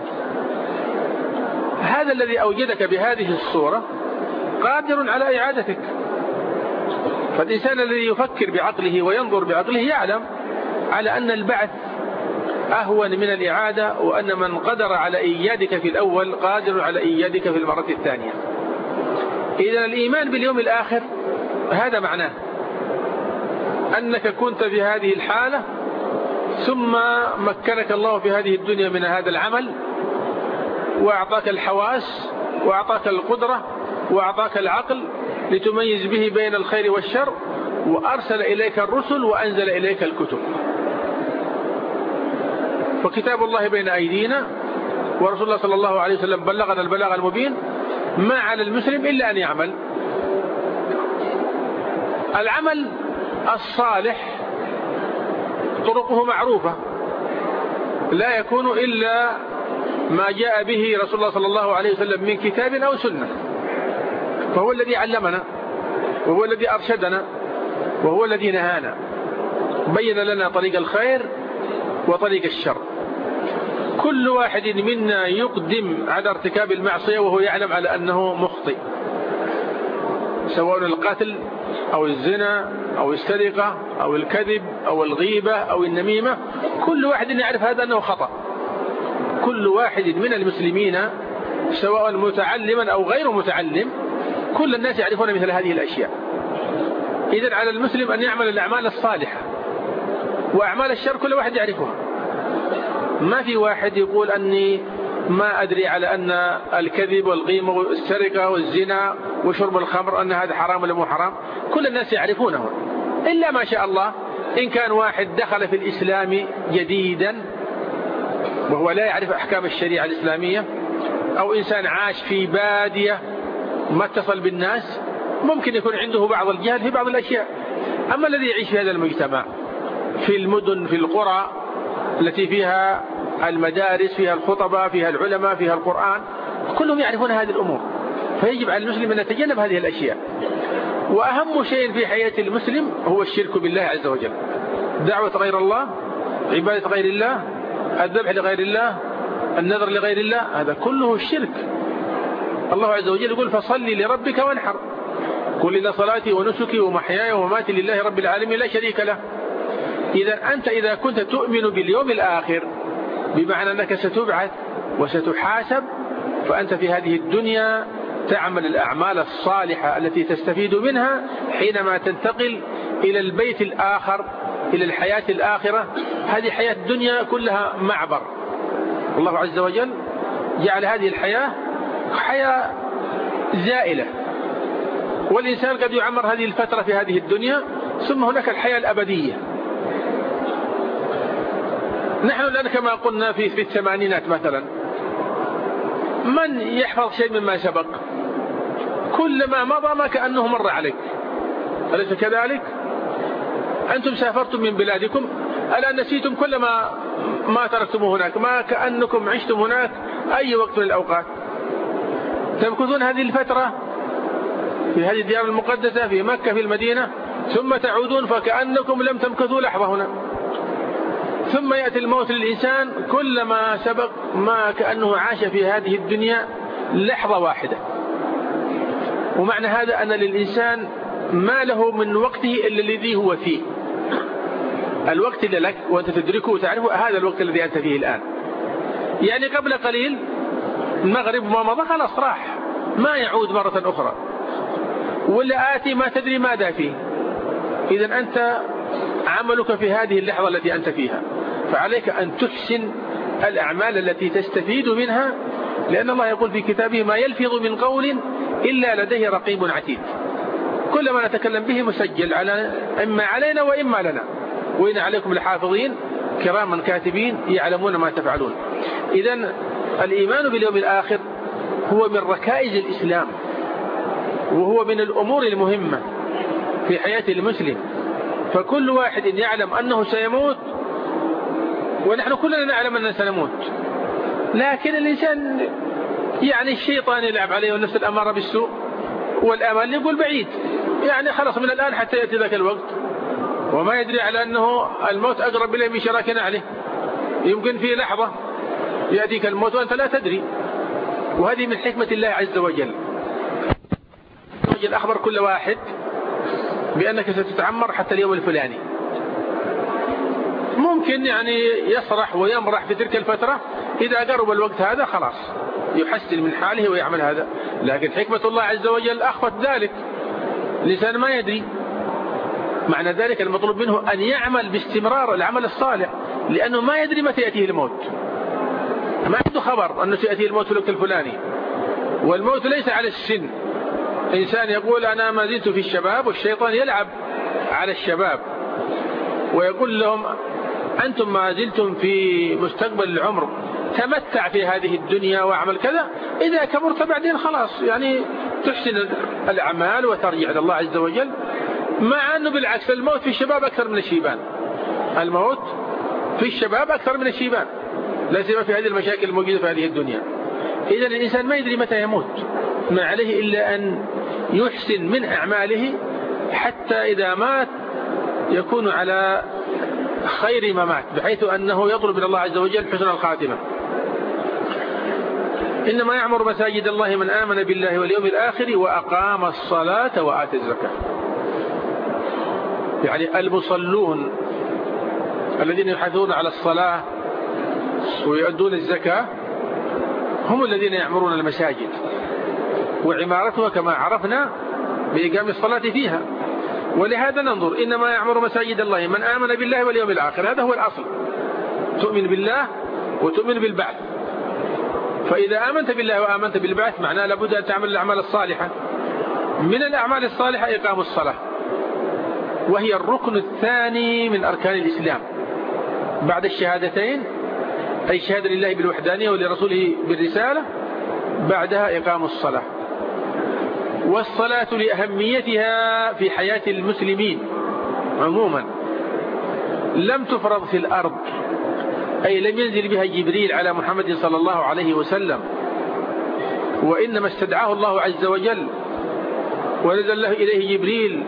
هذا الذي أوجدك بهذه الصورة قادر على إعادتك. فالإنسان الذي يفكر بعقله وينظر بعقله يعلم على أن البعث أهون من الإعادة وأن من قدر على إيجادك في الأول قادر على إيجادك في المرة الثانية. إذا الإيمان باليوم الآخر هذا معناه أنك كنت في هذه الحالة ثم مكنك الله في هذه الدنيا من هذا العمل وأعطاك الحواس وأعطاك القدرة وأعطاك العقل لتميز به بين الخير والشر وأرسل إليك الرسل وأنزل إليك الكتب. وكتاب الله بين أيدينا ورسول الله صلى الله عليه وسلم بلغنا البلاغ المبين ما على المسلم إلا أن يعمل. العمل الصالح طرقه معروفة لا يكون إلا ما جاء به رسول الله صلى الله عليه وسلم من كتاب أو سنة. فهو الذي علمنا وهو الذي أرشدنا وهو الذي نهانا. بين لنا طريق الخير وطريق الشر. كل واحد منا يقدم على ارتكاب المعصية وهو يعلم على أنه مخطئ. سواء القتل أو الزنا أو السرقة أو الكذب أو الغيبة أو النميمة كل واحد يعرف هذا أنه خطأ. كل واحد من المسلمين سواء متعلما أو غير متعلم كل الناس يعرفون مثل هذه الأشياء. إذا على المسلم أن يعمل الأعمال الصالحة. وأعمال الشر كل واحد يعرفها. ما في واحد يقول أني ما أدري على أن الكذب والغيمة والسرقة والزنا وشرب الخمر أن هذا حرام ولا مو حرام؟ كل الناس يعرفونه. إلا ما شاء الله إن كان واحد دخل في الإسلام جديدا وهو لا يعرف أحكام الشريعة الإسلامية أو إنسان عاش في بادية ما اتصل بالناس ممكن يكون عنده بعض الجهل في بعض الأشياء. أما الذي يعيش في هذا المجتمع في المدن في القرى التي فيها المدارس فيها الخطبة فيها العلماء فيها القرآن كلهم يعرفون هذه الأمور. فيجب على المسلم أن يتجنب هذه الأشياء. وأهم شيء في حياة المسلم هو الشرك بالله عز وجل. دعوة غير الله عبادة غير الله الذبح لغير الله النذر لغير الله هذا كله الشرك الله عز وجل يقول فصلي لربك وانحر. قل إن صلاتي ونسكي ومحياي ومماتي لله رب العالمين لا شريك له. إذا أنت إذا كنت تؤمن باليوم الآخر بمعنى أنك ستبعث وستحاسب فأنت في هذه الدنيا تعمل الأعمال الصالحة التي تستفيد منها حينما تنتقل إلى البيت الآخر إلى الحياة الآخرة. هذه حياة الدنيا كلها معبر. الله عز وجل جعل هذه الحياة حياة زائلة. والإنسان قد يعمر هذه الفترة في هذه الدنيا ثم هناك الحياة الأبدية. نحن الآن كما قلنا في في الثمانينات مثلا. من يحفظ شيء مما سبق؟ كل ما مضى ما كأنه مر عليك. أليس كذلك؟ أنتم سافرتم من بلادكم الآن نسيتم كل ما ما تركتموه هناك ما كأنكم عشتم هناك أي وقت من الأوقات. تمكثون هذه الفترة في هذه الديار المقدسة في مكة في المدينة ثم تعودون فكأنكم لم تمكثوا لحظة هنا. ثم يأتي الموت للإنسان كلما سبق ما كأنه عاش في هذه الدنيا لحظة واحدة. ومعنى هذا أن للإنسان ما له من وقته إلا الذي هو فيه. الوقت اللي لك وأنت تدركه وتعرفه هذا الوقت الذي أنت فيه الآن. يعني قبل قليل المغرب ما مضى خلاص راح ما يعود مرة أخرى. ولا آتي ما تدري ماذا فيه. إذا أنت عملك في هذه اللحظة التي أنت فيها. فعليك أن تحسن الأعمال التي تستفيد منها لأن الله يقول في كتابه ما يلفظ من قول إلا لديه رقيب عتيد. كل ما نتكلم به مسجل على إما علينا وإما لنا. وإن عليكم الحافظين كراما كاتبين يعلمون ما تفعلون. إذا الإيمان باليوم الآخر هو من ركائز الإسلام وهو من الأمور المهمة في حياة المسلم. فكل واحد يعلم أنه سيموت ونحن كلنا نعلم أننا سنموت. لكن الإنسان يعني الشيطان يلعب عليه والنفس الأمارة بالسوء والأمل يقول بعيد. يعني خلاص من الآن حتى يأتي ذاك الوقت. وما يدري على أنه الموت أقرب إليه من شراك عليه يمكن في لحظة يأتيك الموت وأنت لا تدري. وهذه من حكمة الله عز وجل. وجل أخبر كل واحد بأنك ستتعمر حتى اليوم الفلاني. ممكن يعني يسرح ويمرح في تلك الفترة. إذا قرب الوقت هذا خلاص يحسن من حاله ويعمل هذا. لكن حكمة الله عز وجل أخفت ذلك. الإنسان ما يدري معنى ذلك المطلوب منه أن يعمل باستمرار العمل الصالح لأنه ما يدري متى يأتيه الموت. ما عنده خبر أنه سيأتيه الموت في الوقت الفلاني. والموت ليس على السن. إنسان يقول أنا ما زلت في الشباب والشيطان يلعب على الشباب. ويقول لهم أنتم ما زلتم في مستقبل العمر تمتع في هذه الدنيا واعمل كذا إذا كبرت بعدين خلاص يعني تحسن الأعمال وترجع إلى الله عز وجل مع أنه بالعكس الموت في الشباب أكثر من الشيبان. الموت في الشباب أكثر من الشيبان. لا سيما في هذه المشاكل الموجودة في هذه الدنيا. إذا الإنسان ما يدري متى يموت. ما عليه إلا أن يحسن من أعماله حتى إذا مات يكون على خير ما مات بحيث أنه يطلب من الله عز وجل حسن الخاتمة. إنما يعمر مساجد الله من آمن بالله واليوم الآخر وأقام الصلاة وآتى الزكاة. يعني المصلون الذين يحثون على الصلاة ويؤدون الزكاة هم الذين يعمرون المساجد. وعمارتها كما عرفنا بإقام الصلاة فيها. ولهذا ننظر إنما يعمر مساجد الله من آمن بالله واليوم الآخر هذا هو الأصل. تؤمن بالله وتؤمن بالبعث. فإذا آمنت بالله وآمنت بالبعث معناه لابد أن تعمل الأعمال الصالحة. من الأعمال الصالحة إقام الصلاة. وهي الركن الثاني من أركان الإسلام. بعد الشهادتين أي شهادة لله بالوحدانية ولرسوله بالرسالة بعدها إقام الصلاة. والصلاة لأهميتها في حياة المسلمين. عموما لم تفرض في الأرض أي لم ينزل بها جبريل على محمد صلى الله عليه وسلم وإنما استدعاه الله عز وجل ونزل له إليه جبريل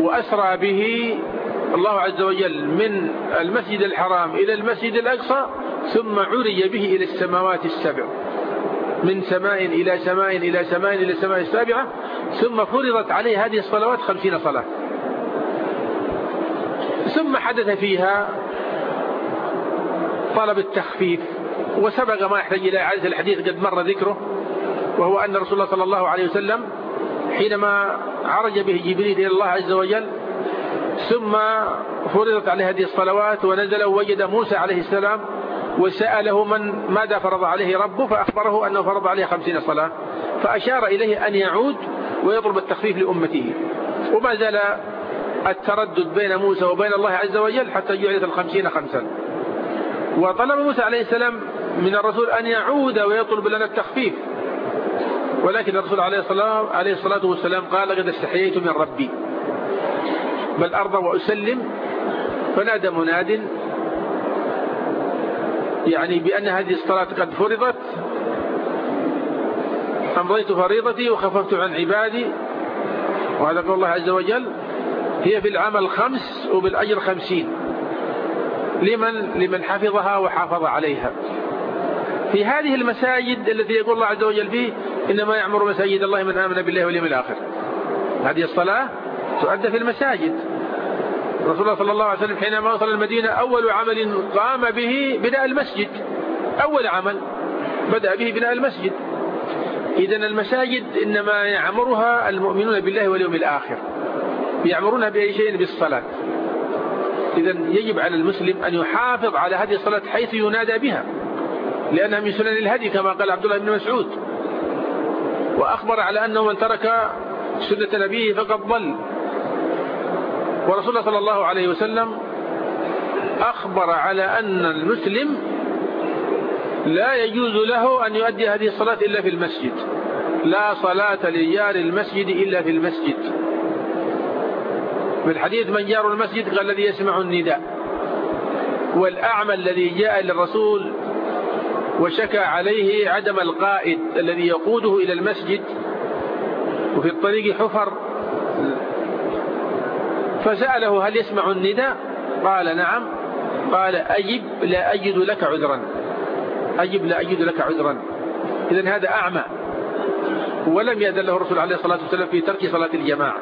وأسرى به الله عز وجل من المسجد الحرام إلى المسجد الأقصى ثم عري به إلى السماوات السبع. من سماء إلى سماء إلى سماء إلى السماء السابعة ثم فرضت عليه هذه الصلوات خمسين صلاة. ثم حدث فيها طلب التخفيف وسبق ما يحتاج إلى إعادة الحديث قد مر ذكره وهو أن رسول الله صلى الله عليه وسلم حينما عرج به جبريل إلى الله عز وجل ثم فرضت عليه هذه الصلوات ونزل ووجد موسى عليه السلام وسأله من ماذا فرض عليه ربه فأخبره أنه فرض عليه خمسين صلاة فأشار إليه أن يعود ويطلب التخفيف لأمته. وما زال التردد بين موسى وبين الله عز وجل حتى جعلت الخمسين خمسا. وطلب موسى عليه السلام من الرسول أن يعود ويطلب لنا التخفيف. ولكن الرسول عليه الصلاة, عليه الصلاة والسلام قال قد استحييت من ربي. بل أرضى وأسلم. فنادى مناد يعني بأن هذه الصلاة قد فرضت. أمضيت فريضتي وخففت عن عبادي. وهذا قول الله عز وجل هي في العمل خمس وبالأجر خمسين. لمن, لمن حفظها وحافظ عليها. في هذه المساجد التي يقول الله عز وجل فيه إنما يعمر مساجد الله من آمن بالله واليوم الآخر. هذه الصلاة تؤدى في المساجد. رسول الله صلى الله عليه وسلم حينما وصل المدينة أول عمل قام به بناء المسجد. أول عمل بدأ به بناء المسجد. إذا المساجد إنما يعمرها المؤمنون بالله واليوم الآخر. يعمرونها بأي شيء؟ بالصلاة. إذا يجب على المسلم أن يحافظ على هذه الصلاة حيث ينادى بها. لأنها من سنن الهدي كما قال عبد الله بن مسعود. وأخبر على أنه من ترك سنة نبيه فقد ضل. ورسول الله صلى الله عليه وسلم أخبر على أن المسلم لا يجوز له أن يؤدي هذه الصلاة إلا في المسجد. لا صلاة لجار المسجد إلا في المسجد. في الحديث من جار المسجد قال الذي يسمع النداء. والأعمى الذي جاء للرسول وشكى عليه عدم القائد الذي يقوده إلى المسجد. وفي الطريق حفر. فسأله هل يسمع النداء؟ قال نعم. قال أجب لا أجد لك عذرا. أجب لا أجد لك عذرا. إذا هذا أعمى. ولم يأذن له الرسول عليه الصلاة والسلام في ترك صلاة الجماعة.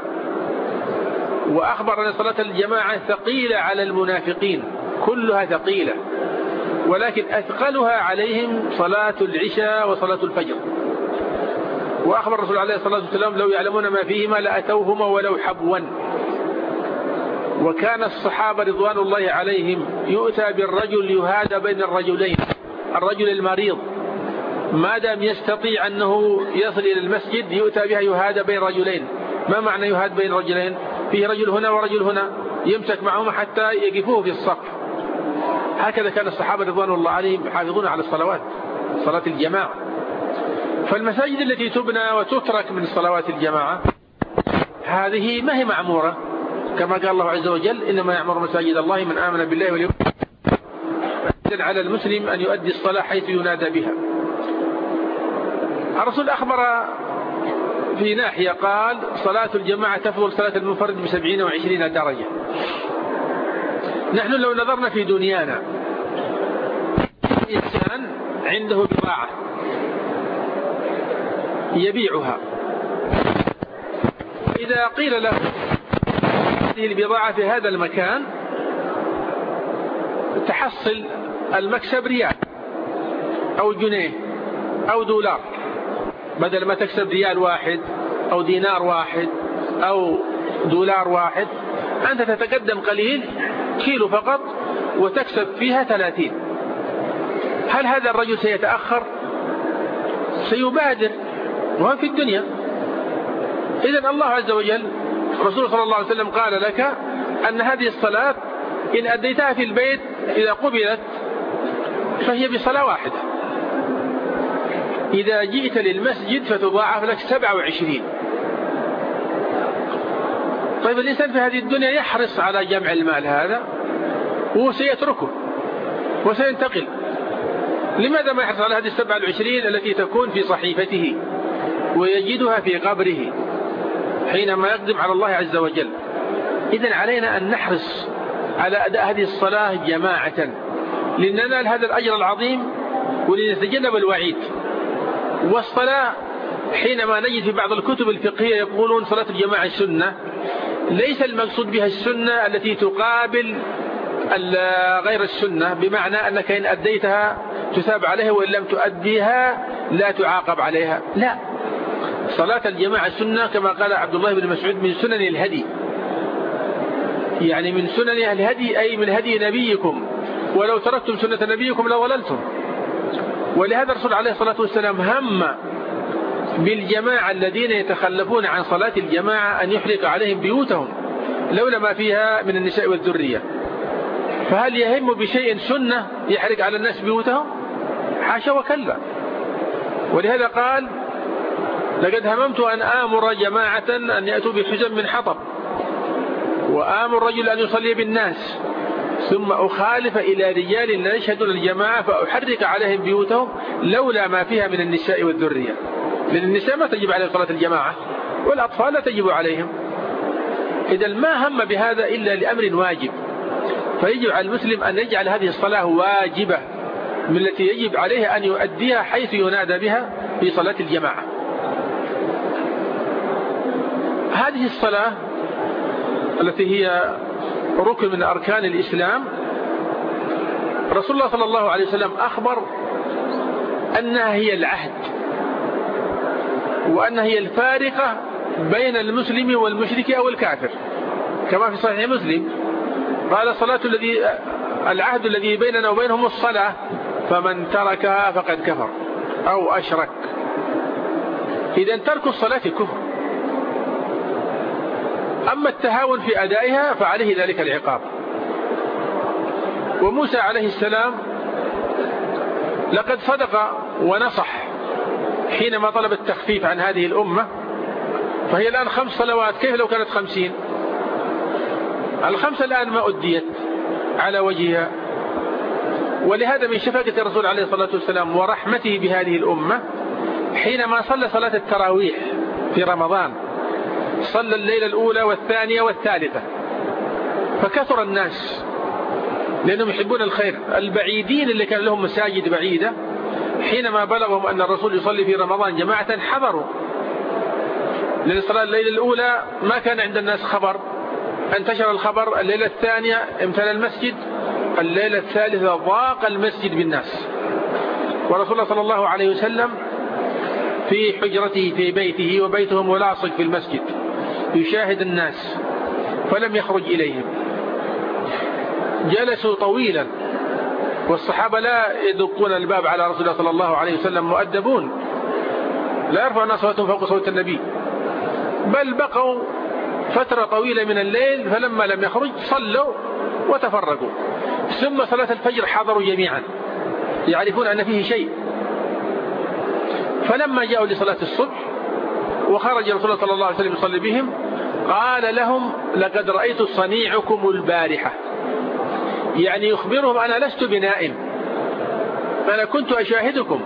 وأخبر أن صلاة الجماعة ثقيلة على المنافقين. كلها ثقيلة. ولكن أثقلها عليهم صلاة العشاء وصلاة الفجر. وأخبر الرسول عليه الصلاة والسلام لو يعلمون ما فيهما لأتوهما ولو حبوا. وكان الصحابة رضوان الله عليهم يؤتى بالرجل يهادى بين الرجلين الرجل المريض. ما دام يستطيع أنه يصل إلى المسجد يؤتى بها يهادى بين رجلين. ما معنى يهاد بين رجلين؟ فيه رجل هنا ورجل هنا يمسك معهما حتى يقفوه في الصف. هكذا كان الصحابة رضوان الله عليهم يحافظون على الصلوات صلاة الجماعة. فالمساجد التي تبنى وتترك من صلوات الجماعة هذه ما هي معمورة كما قال الله عز وجل إنما يعمر مساجد الله من آمن بالله واليوم على المسلم أن يؤدي الصلاة حيث ينادى بها. الرسول أخبر في ناحية قال صلاة الجماعة تفضل صلاة المنفرد بسبعين وعشرين درجة. نحن لو نظرنا في دنيانا إنسان عنده بضاعة يبيعها. إذا قيل له هذه البضاعة في هذا المكان تحصل المكسب ريال أو جنيه أو دولار. بدل ما تكسب ريال واحد أو دينار واحد أو دولار واحد أنت تتقدم قليل كيلو فقط وتكسب فيها ثلاثين. هل هذا الرجل سيتأخر؟ سيبادر وهو في الدنيا. إذا الله عز وجل رسول صلى الله عليه وسلم قال لك أن هذه الصلاة إن أديتها في البيت إذا قبلت فهي بصلاة واحدة. إذا جئت للمسجد فتضاعف لك 27 طيب الإنسان في هذه الدنيا يحرص على جمع المال هذا وسيتركه وسينتقل. لماذا ما يحرص على هذه السبعة والعشرين التي تكون في صحيفته ويجدها في قبره؟ حينما يقدم على الله عز وجل. إذا علينا أن نحرص على أداء هذه الصلاة جماعة. لننال هذا الأجر العظيم ولنتجنب الوعيد. والصلاة حينما نجد في بعض الكتب الفقهية يقولون صلاة الجماعة السنة ليس المقصود بها السنة التي تقابل غير السنة بمعنى أنك إن أديتها تثاب عليها وإن لم تؤديها لا تعاقب عليها. لا. صلاة الجماعة سنة كما قال عبد الله بن مسعود من سنن الهدي. يعني من سنن الهدي أي من هدي نبيكم. ولو تركتم سنة نبيكم لضللتم. ولهذا الرسول عليه الصلاة والسلام هم بالجماعة الذين يتخلفون عن صلاة الجماعة أن يحرق عليهم بيوتهم لولا ما فيها من النساء والذرية. فهل يهم بشيء سنة يحرق على الناس بيوتهم؟ حاشا وكلا. ولهذا قال لقد هممت أن آمر جماعة أن يأتوا بحزم من حطب وآمر رجل أن يصلي بالناس ثم أخالف إلى رجال لا يشهدون الجماعة فأحرك عليهم بيوتهم لولا ما فيها من النساء والذرية. لأن النساء ما تجب عليهم صلاة الجماعة والأطفال لا تجب عليهم. إذا ما هم بهذا إلا لأمر واجب. فيجب على المسلم أن يجعل هذه الصلاة واجبة من التي يجب عليه أن يؤديها حيث ينادى بها في صلاة الجماعة. هذه الصلاة التي هي ركن من أركان الإسلام رسول الله صلى الله عليه وسلم أخبر أنها هي العهد وأنها هي الفارقة بين المسلم والمشرك أو الكافر. كما في صحيح مسلم قال الصلاة الذي العهد الذي بيننا وبينهم الصلاة فمن تركها فقد كفر أو أشرك. إذا ترك الصلاة كفر. أما التهاون في أدائها فعليه ذلك العقاب. وموسى عليه السلام لقد صدق ونصح حينما طلب التخفيف عن هذه الأمة. فهي الآن خمس صلوات كيف لو كانت خمسين؟ الخمسة الآن ما أديت على وجهها. ولهذا من شفقة الرسول عليه الصلاة والسلام ورحمته بهذه الأمة حينما صلى صلاة التراويح في رمضان صلى الليلة الأولى والثانية والثالثة. فكثر الناس لأنهم يحبون الخير. البعيدين اللي كان لهم مساجد بعيدة حينما بلغهم أن الرسول يصلي في رمضان جماعة حضروا. لأن صلاة الليلة الأولى ما كان عند الناس خبر. انتشر الخبر الليلة الثانية امتلى المسجد الليلة الثالثة ضاق المسجد بالناس. ورسول الله صلى الله عليه وسلم في حجرته في بيته وبيته ملاصق في المسجد. يشاهد الناس فلم يخرج إليهم. جلسوا طويلا والصحابة لا يدقون الباب على رسول الله صلى الله عليه وسلم مؤدبون. لا يرفع الناس صوتهم فوق صوت النبي. بل بقوا فترة طويلة من الليل فلما لم يخرج صلوا وتفرقوا. ثم صلاة الفجر حضروا جميعا. يعرفون أن فيه شيء. فلما جاءوا لصلاة الصبح وخرج رسول الله صلى الله عليه وسلم يصلي بهم قال لهم لقد رأيت صنيعكم البارحة. يعني يخبرهم أنا لست بنائم. أنا كنت أشاهدكم.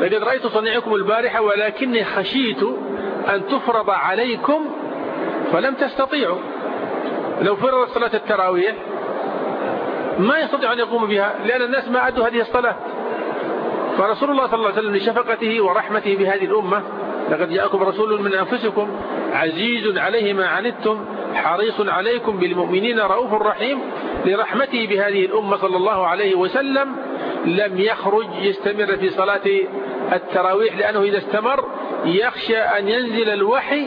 لقد رأيت صنيعكم البارحة ولكني خشيت أن تفرض عليكم فلم تستطيعوا. لو فرضت صلاة التراويح ما يستطيع أن يقوم بها لأن الناس ما أدوا هذه الصلاة. فرسول الله صلى الله عليه وسلم لشفقته ورحمته بهذه الأمة لقد جاءكم رسول من أنفسكم عزيز عليه ما عنتم حريص عليكم بالمؤمنين رؤوف رحيم لرحمته بهذه الأمة صلى الله عليه وسلم لم يخرج يستمر في صلاة التراويح لأنه إذا استمر يخشى أن ينزل الوحي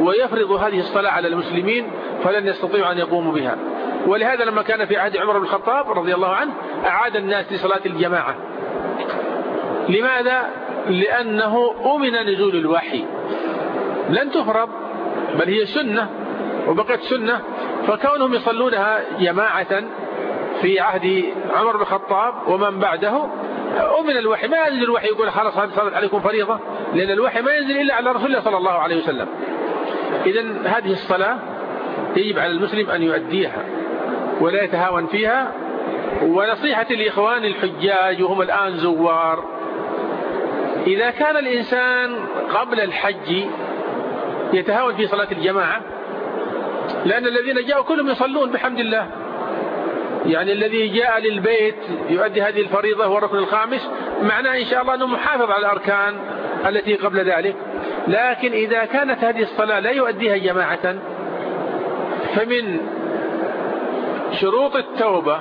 ويفرض هذه الصلاة على المسلمين فلن يستطيعوا أن يقوموا بها. ولهذا لما كان في عهد عمر بن الخطاب رضي الله عنه أعاد الناس لصلاة الجماعة. لماذا؟ لأنه أمن نزول الوحي. لن تفرض بل هي سنة وبقت سنة. فكونهم يصلونها جماعة في عهد عمر بن الخطاب ومن بعده أمن الوحي. ما ينزل الوحي يقول خلاص هذه صارت عليكم فريضة لأن الوحي ما ينزل إلا على رسول الله صلى الله عليه وسلم. إذا هذه الصلاة يجب على المسلم أن يؤديها ولا يتهاون فيها. ونصيحة الإخوان الحجاج وهم الآن زوار إذا كان الإنسان قبل الحج يتهاون في صلاة الجماعة لأن الذين جاءوا كلهم يصلون بحمد الله. يعني الذي جاء للبيت يؤدي هذه الفريضة هو الركن الخامس معناه إن شاء الله أنه محافظ على الأركان التي قبل ذلك. لكن إذا كانت هذه الصلاة لا يؤديها جماعة فمن شروط التوبة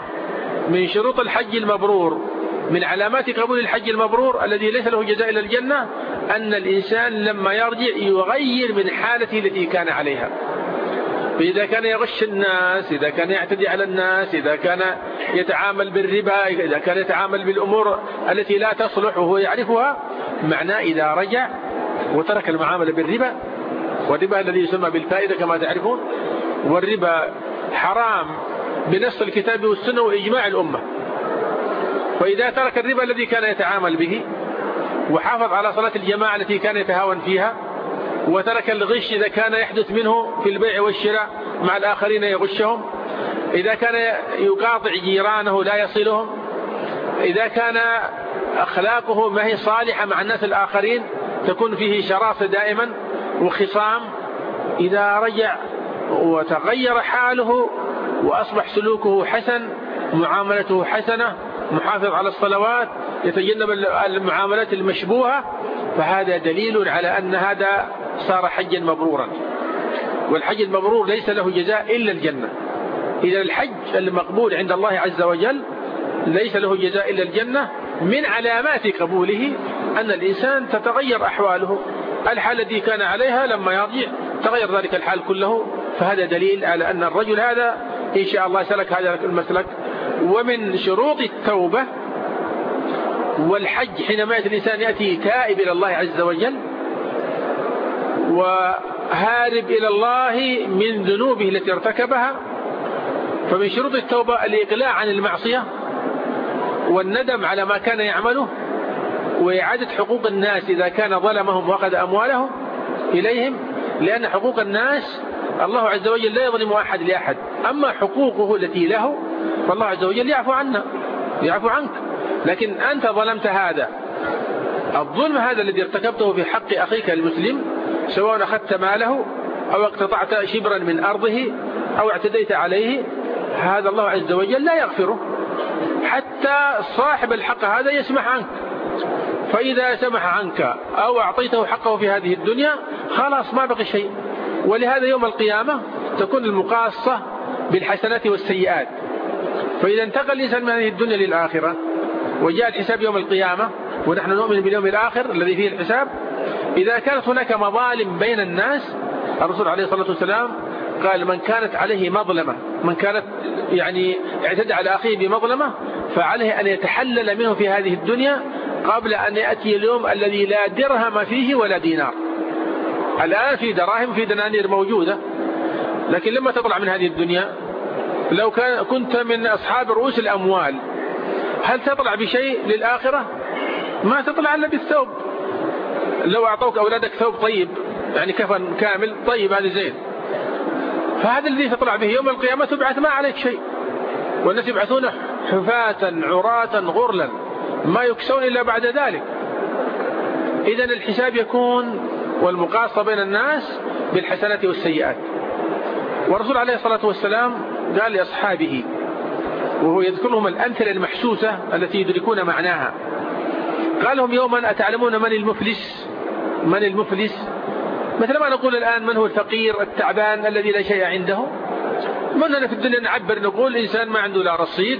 من شروط الحج المبرور من علامات قبول الحج المبرور الذي ليس له جزاء إلى الجنة أن الإنسان لما يرجع يغير من حالته التي كان عليها. فإذا كان يغش الناس إذا كان يعتدي على الناس إذا كان يتعامل بالربا إذا كان يتعامل بالأمور التي لا تصلح وهو يعرفها معناه إذا رجع وترك المعاملة بالربا والربا الذي يسمى بالفائدة كما تعرفون والربا حرام بنص الكتاب والسنة وإجماع الأمة. وإذا ترك الربا الذي كان يتعامل به وحافظ على صلاة الجماعة التي كان يتهاون فيها وترك الغش إذا كان يحدث منه في البيع والشراء مع الآخرين يغشهم إذا كان يقاطع جيرانه لا يصلهم إذا كان أخلاقه ما هي صالحة مع الناس الآخرين تكون فيه شراسة دائما وخصام. إذا رجع وتغير حاله وأصبح سلوكه حسن معاملته حسنة محافظ على الصلوات يتجنب المعاملات المشبوهة فهذا دليل على أن هذا صار حجا مبرورا. والحج المبرور ليس له جزاء إلا الجنة. إذا الحج المقبول عند الله عز وجل ليس له جزاء إلا الجنة من علامات قبوله أن الإنسان تتغير أحواله. الحال الذي كان عليها لما يرجع تغير ذلك الحال كله. فهذا دليل على أن الرجل هذا إن شاء الله سلك هذا المسلك ومن شروط التوبة والحج حينما الإنسان يأتي تائب إلى الله عز وجل وهارب إلى الله من ذنوبه التي ارتكبها فمن شروط التوبة الإقلاع عن المعصية والندم على ما كان يعمله وإعادة حقوق الناس إذا كان ظلمهم وأخذ أموالهم إليهم لأن حقوق الناس الله عز وجل لا يظلم أحد لأحد أما حقوقه التي له فالله عز وجل يعفو عنا يعفو عنك. لكن أنت ظلمت هذا. الظلم هذا الذي ارتكبته في حق أخيك المسلم سواء أخذت ماله أو اقتطعت شبرا من أرضه أو اعتديت عليه هذا الله عز وجل لا يغفره. حتى صاحب الحق هذا يسمح عنك. فإذا سمح عنك أو أعطيته حقه في هذه الدنيا خلاص ما بقي شيء. ولهذا يوم القيامة تكون المقاصة بالحسنات والسيئات. فإذا انتقل الإنسان من هذه الدنيا للآخرة وجاء الحساب يوم القيامة ونحن نؤمن باليوم الآخر الذي فيه الحساب إذا كانت هناك مظالم بين الناس الرسول عليه الصلاة والسلام قال من كانت عليه مظلمة من كانت يعني اعتدى على أخيه بمظلمة فعليه أن يتحلل منه في هذه الدنيا قبل أن يأتي اليوم الذي لا درهم فيه ولا دينار. الآن في دراهم في دنانير موجودة لكن لما تطلع من هذه الدنيا لو كان كنت من أصحاب رؤوس الأموال هل تطلع بشيء للآخرة؟ ما تطلع إلا بالثوب. لو أعطوك أولادك ثوب طيب يعني كفن كامل طيب هذا زين. فهذا الذي تطلع به يوم القيامة تبعث ما عليك شيء. والناس يبعثون حفاة عراة غرلا. ما يكسون إلا بعد ذلك. إذا الحساب يكون والمقاصة بين الناس بالحسنات والسيئات. والرسول عليه الصلاة والسلام قال لأصحابه وهو يذكر لهم الأمثلة المحسوسة التي يدركون معناها. قال لهم يوما أتعلمون من المفلس؟ من المفلس؟ مثل ما نقول الآن من هو الفقير التعبان الذي لا شيء عنده؟ من في الدنيا نعبر نقول إنسان ما عنده لا رصيد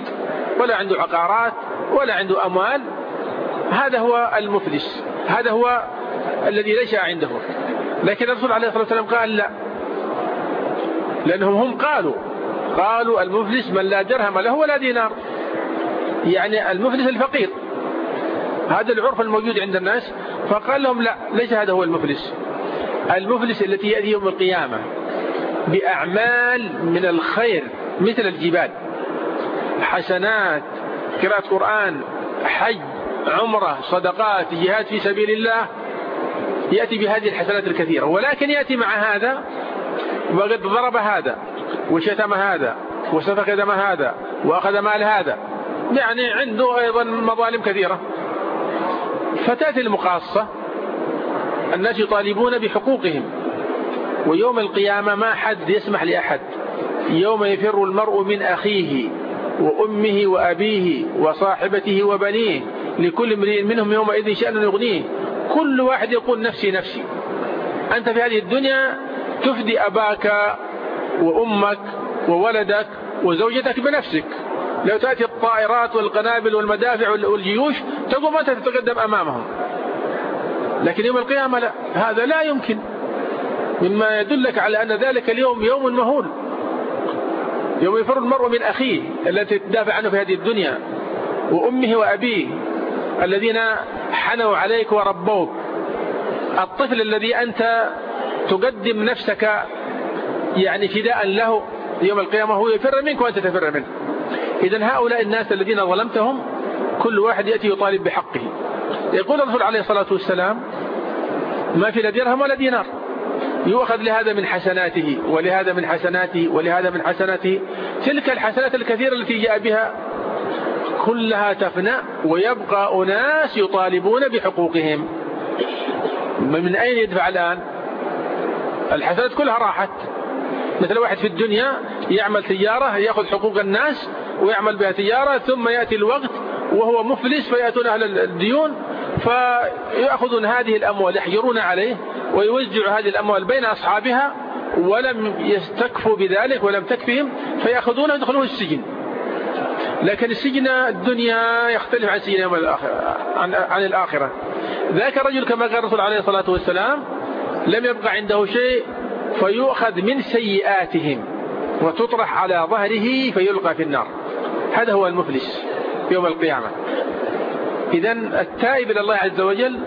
ولا عنده عقارات ولا عنده أموال. هذا هو المفلس هذا هو الذي ليس عنده. لكن الرسول عليه الصلاة والسلام قال لا لأنهم هم قالوا قالوا المفلس من لا درهم له ولا دينار. يعني المفلس الفقير. هذا العرف الموجود عند الناس. فقال لهم لا ليس هذا هو المفلس. المفلس التي يأتي يوم القيامة بأعمال من الخير مثل الجبال. حسنات قراءة قرآن حج عمرة صدقات جهاد في سبيل الله. يأتي بهذه الحسنات الكثيرة. ولكن يأتي مع هذا وقد ضرب هذا. وشتم هذا وسفك دم هذا وأخذ مال هذا. يعني عنده أيضا مظالم كثيرة. فتأتي المقاصة الناس يطالبون بحقوقهم. ويوم القيامة ما حد يسمح لأحد. يوم يفر المرء من أخيه وأمه وأبيه وصاحبته وبنيه لكل امرئ منهم يومئذ شأن يغنيه. كل واحد يقول نفسي نفسي. أنت في هذه الدنيا تفدي أباك وأمك وولدك وزوجتك بنفسك. لو تأتي الطائرات والقنابل والمدافع والجيوش تقوم أنت تتقدم أمامهم. لكن يوم القيامة لا هذا لا يمكن. مما يدلك على أن ذلك اليوم يوم مهول. يوم يفر المرء من أخيه التي تدافع عنه في هذه الدنيا وأمه وأبيه الذين حنوا عليك وربوك. الطفل الذي أنت تقدم نفسك يعني فداء له يوم القيامة هو يفر منك وأنت تفر منه. إذا هؤلاء الناس الذين ظلمتهم كل واحد يأتي يطالب بحقه. يقول الرسول عليه الصلاة والسلام ما في لا درهم ولا دينار. يؤخذ لهذا من حسناته ولهذا من حسناته ولهذا من حسناته. تلك الحسنات الكثيرة التي جاء بها كلها تفنى ويبقى أناس يطالبون بحقوقهم. من أين يدفع الآن؟ الحسنات كلها راحت. مثل واحد في الدنيا يعمل تجارة يأخذ حقوق الناس ويعمل بها تجارة ثم يأتي الوقت وهو مفلس فيأتون أهل الديون فيأخذون هذه الأموال يحجرون عليه ويوزع هذه الأموال بين أصحابها ولم يستكفوا بذلك ولم تكفهم فيأخذونه ويدخلون السجن. لكن السجن الدنيا يختلف عن سجن يوم الآخرة عن, الآخرة. ذاك الرجل كما قال الرسول عليه الصلاة والسلام لم يبقى عنده شيء فيؤخذ من سيئاتهم وتطرح على ظهره فيلقى في النار. هذا هو المفلس يوم القيامة. إذا التائب إلى الله عز وجل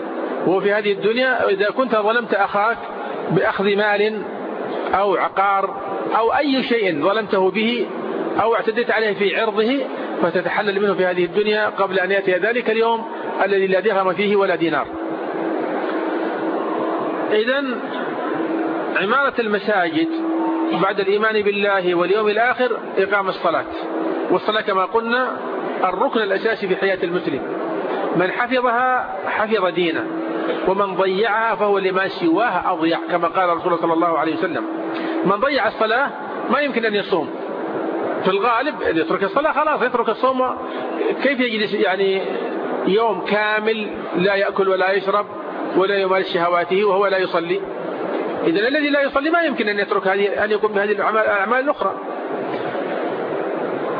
هو في هذه الدنيا إذا كنت ظلمت أخاك بأخذ مال أو عقار أو أي شيء ظلمته به أو اعتديت عليه في عرضه فتتحلل منه في هذه الدنيا قبل أن يأتي ذلك اليوم الذي لا درهم فيه ولا دينار. إذا عمارة المساجد بعد الإيمان بالله واليوم الآخر إقام الصلاة. والصلاة كما قلنا الركن الأساسي في حياة المسلم. من حفظها حفظ دينه ومن ضيعها فهو لما سواها أضيع كما قال الرسول صلى الله عليه وسلم. من ضيع الصلاة ما يمكن أن يصوم. في الغالب يترك الصلاة خلاص يترك الصوم. كيف يجلس يعني يوم كامل لا يأكل ولا يشرب ولا يمارس شهواته وهو لا يصلي؟ إذا الذي لا يصلي ما يمكن أن يترك هذه أن يقوم بهذه الأعمال الأخرى.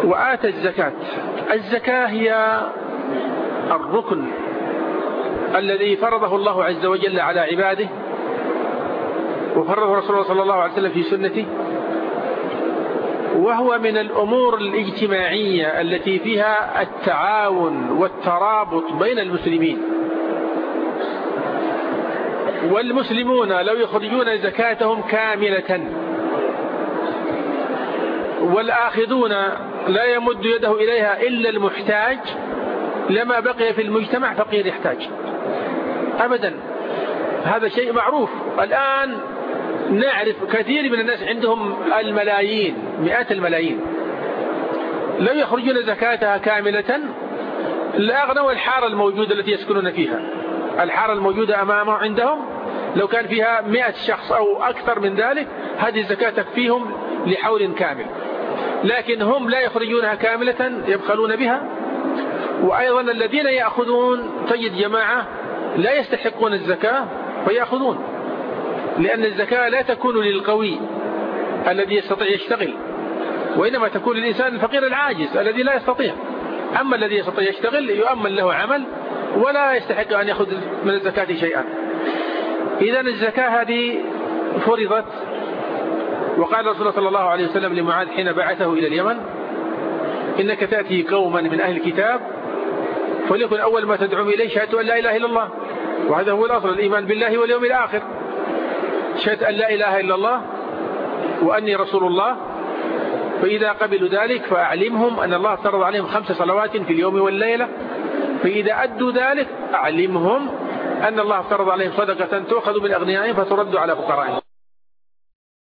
وآتى الزكاة. الزكاة هي الركن الذي فرضه الله عز وجل على عباده وفرضه رسول الله صلى الله عليه وسلم في سنته وهو من الأمور الاجتماعية التي فيها التعاون والترابط بين المسلمين. والمسلمون لو يخرجون زكاتهم كاملة. والآخذون لا يمد يده إليها إلا المحتاج. لما بقي في المجتمع فقير يحتاج. أبدا. هذا شيء معروف. الآن نعرف كثير من الناس عندهم الملايين مئات الملايين. لو يخرجون زكاتها كاملة لأغنوا الحارة الموجودة التي يسكنون فيها. الحارة الموجودة أمامه عندهم لو كان فيها مئة شخص أو أكثر من ذلك هذه الزكاة تكفيهم لحول كامل. لكن هم لا يخرجونها كاملة يبخلون بها. وأيضا الذين يأخذون تجد جماعة لا يستحقون الزكاة فيأخذون. لأن الزكاة لا تكون للقوي الذي يستطيع يشتغل وإنما تكون للإنسان الفقير العاجز الذي لا يستطيع. أما الذي يستطيع يشتغل يؤمن له عمل ولا يستحق أن يأخذ من الزكاة شيئا. إذا الزكاة هذه فرضت. وقال رسول صلى الله عليه وسلم لمعاذ حين بعثه إلى اليمن إنك تأتي قوما من أهل الكتاب فليكن أول ما تدعو إليه شهادة أن لا إله إلا الله. وهذا هو الأصل الإيمان بالله واليوم الآخر. شهادة أن لا إله إلا الله وأني رسول الله. فإذا قبلوا ذلك فأعلمهم أن الله افترض عليهم خمس صلوات في اليوم والليلة. فإذا أدوا ذلك أعلمهم أن الله افترض عليهم صدقة تؤخذ من أغنيائهم فترد على فقرائهم.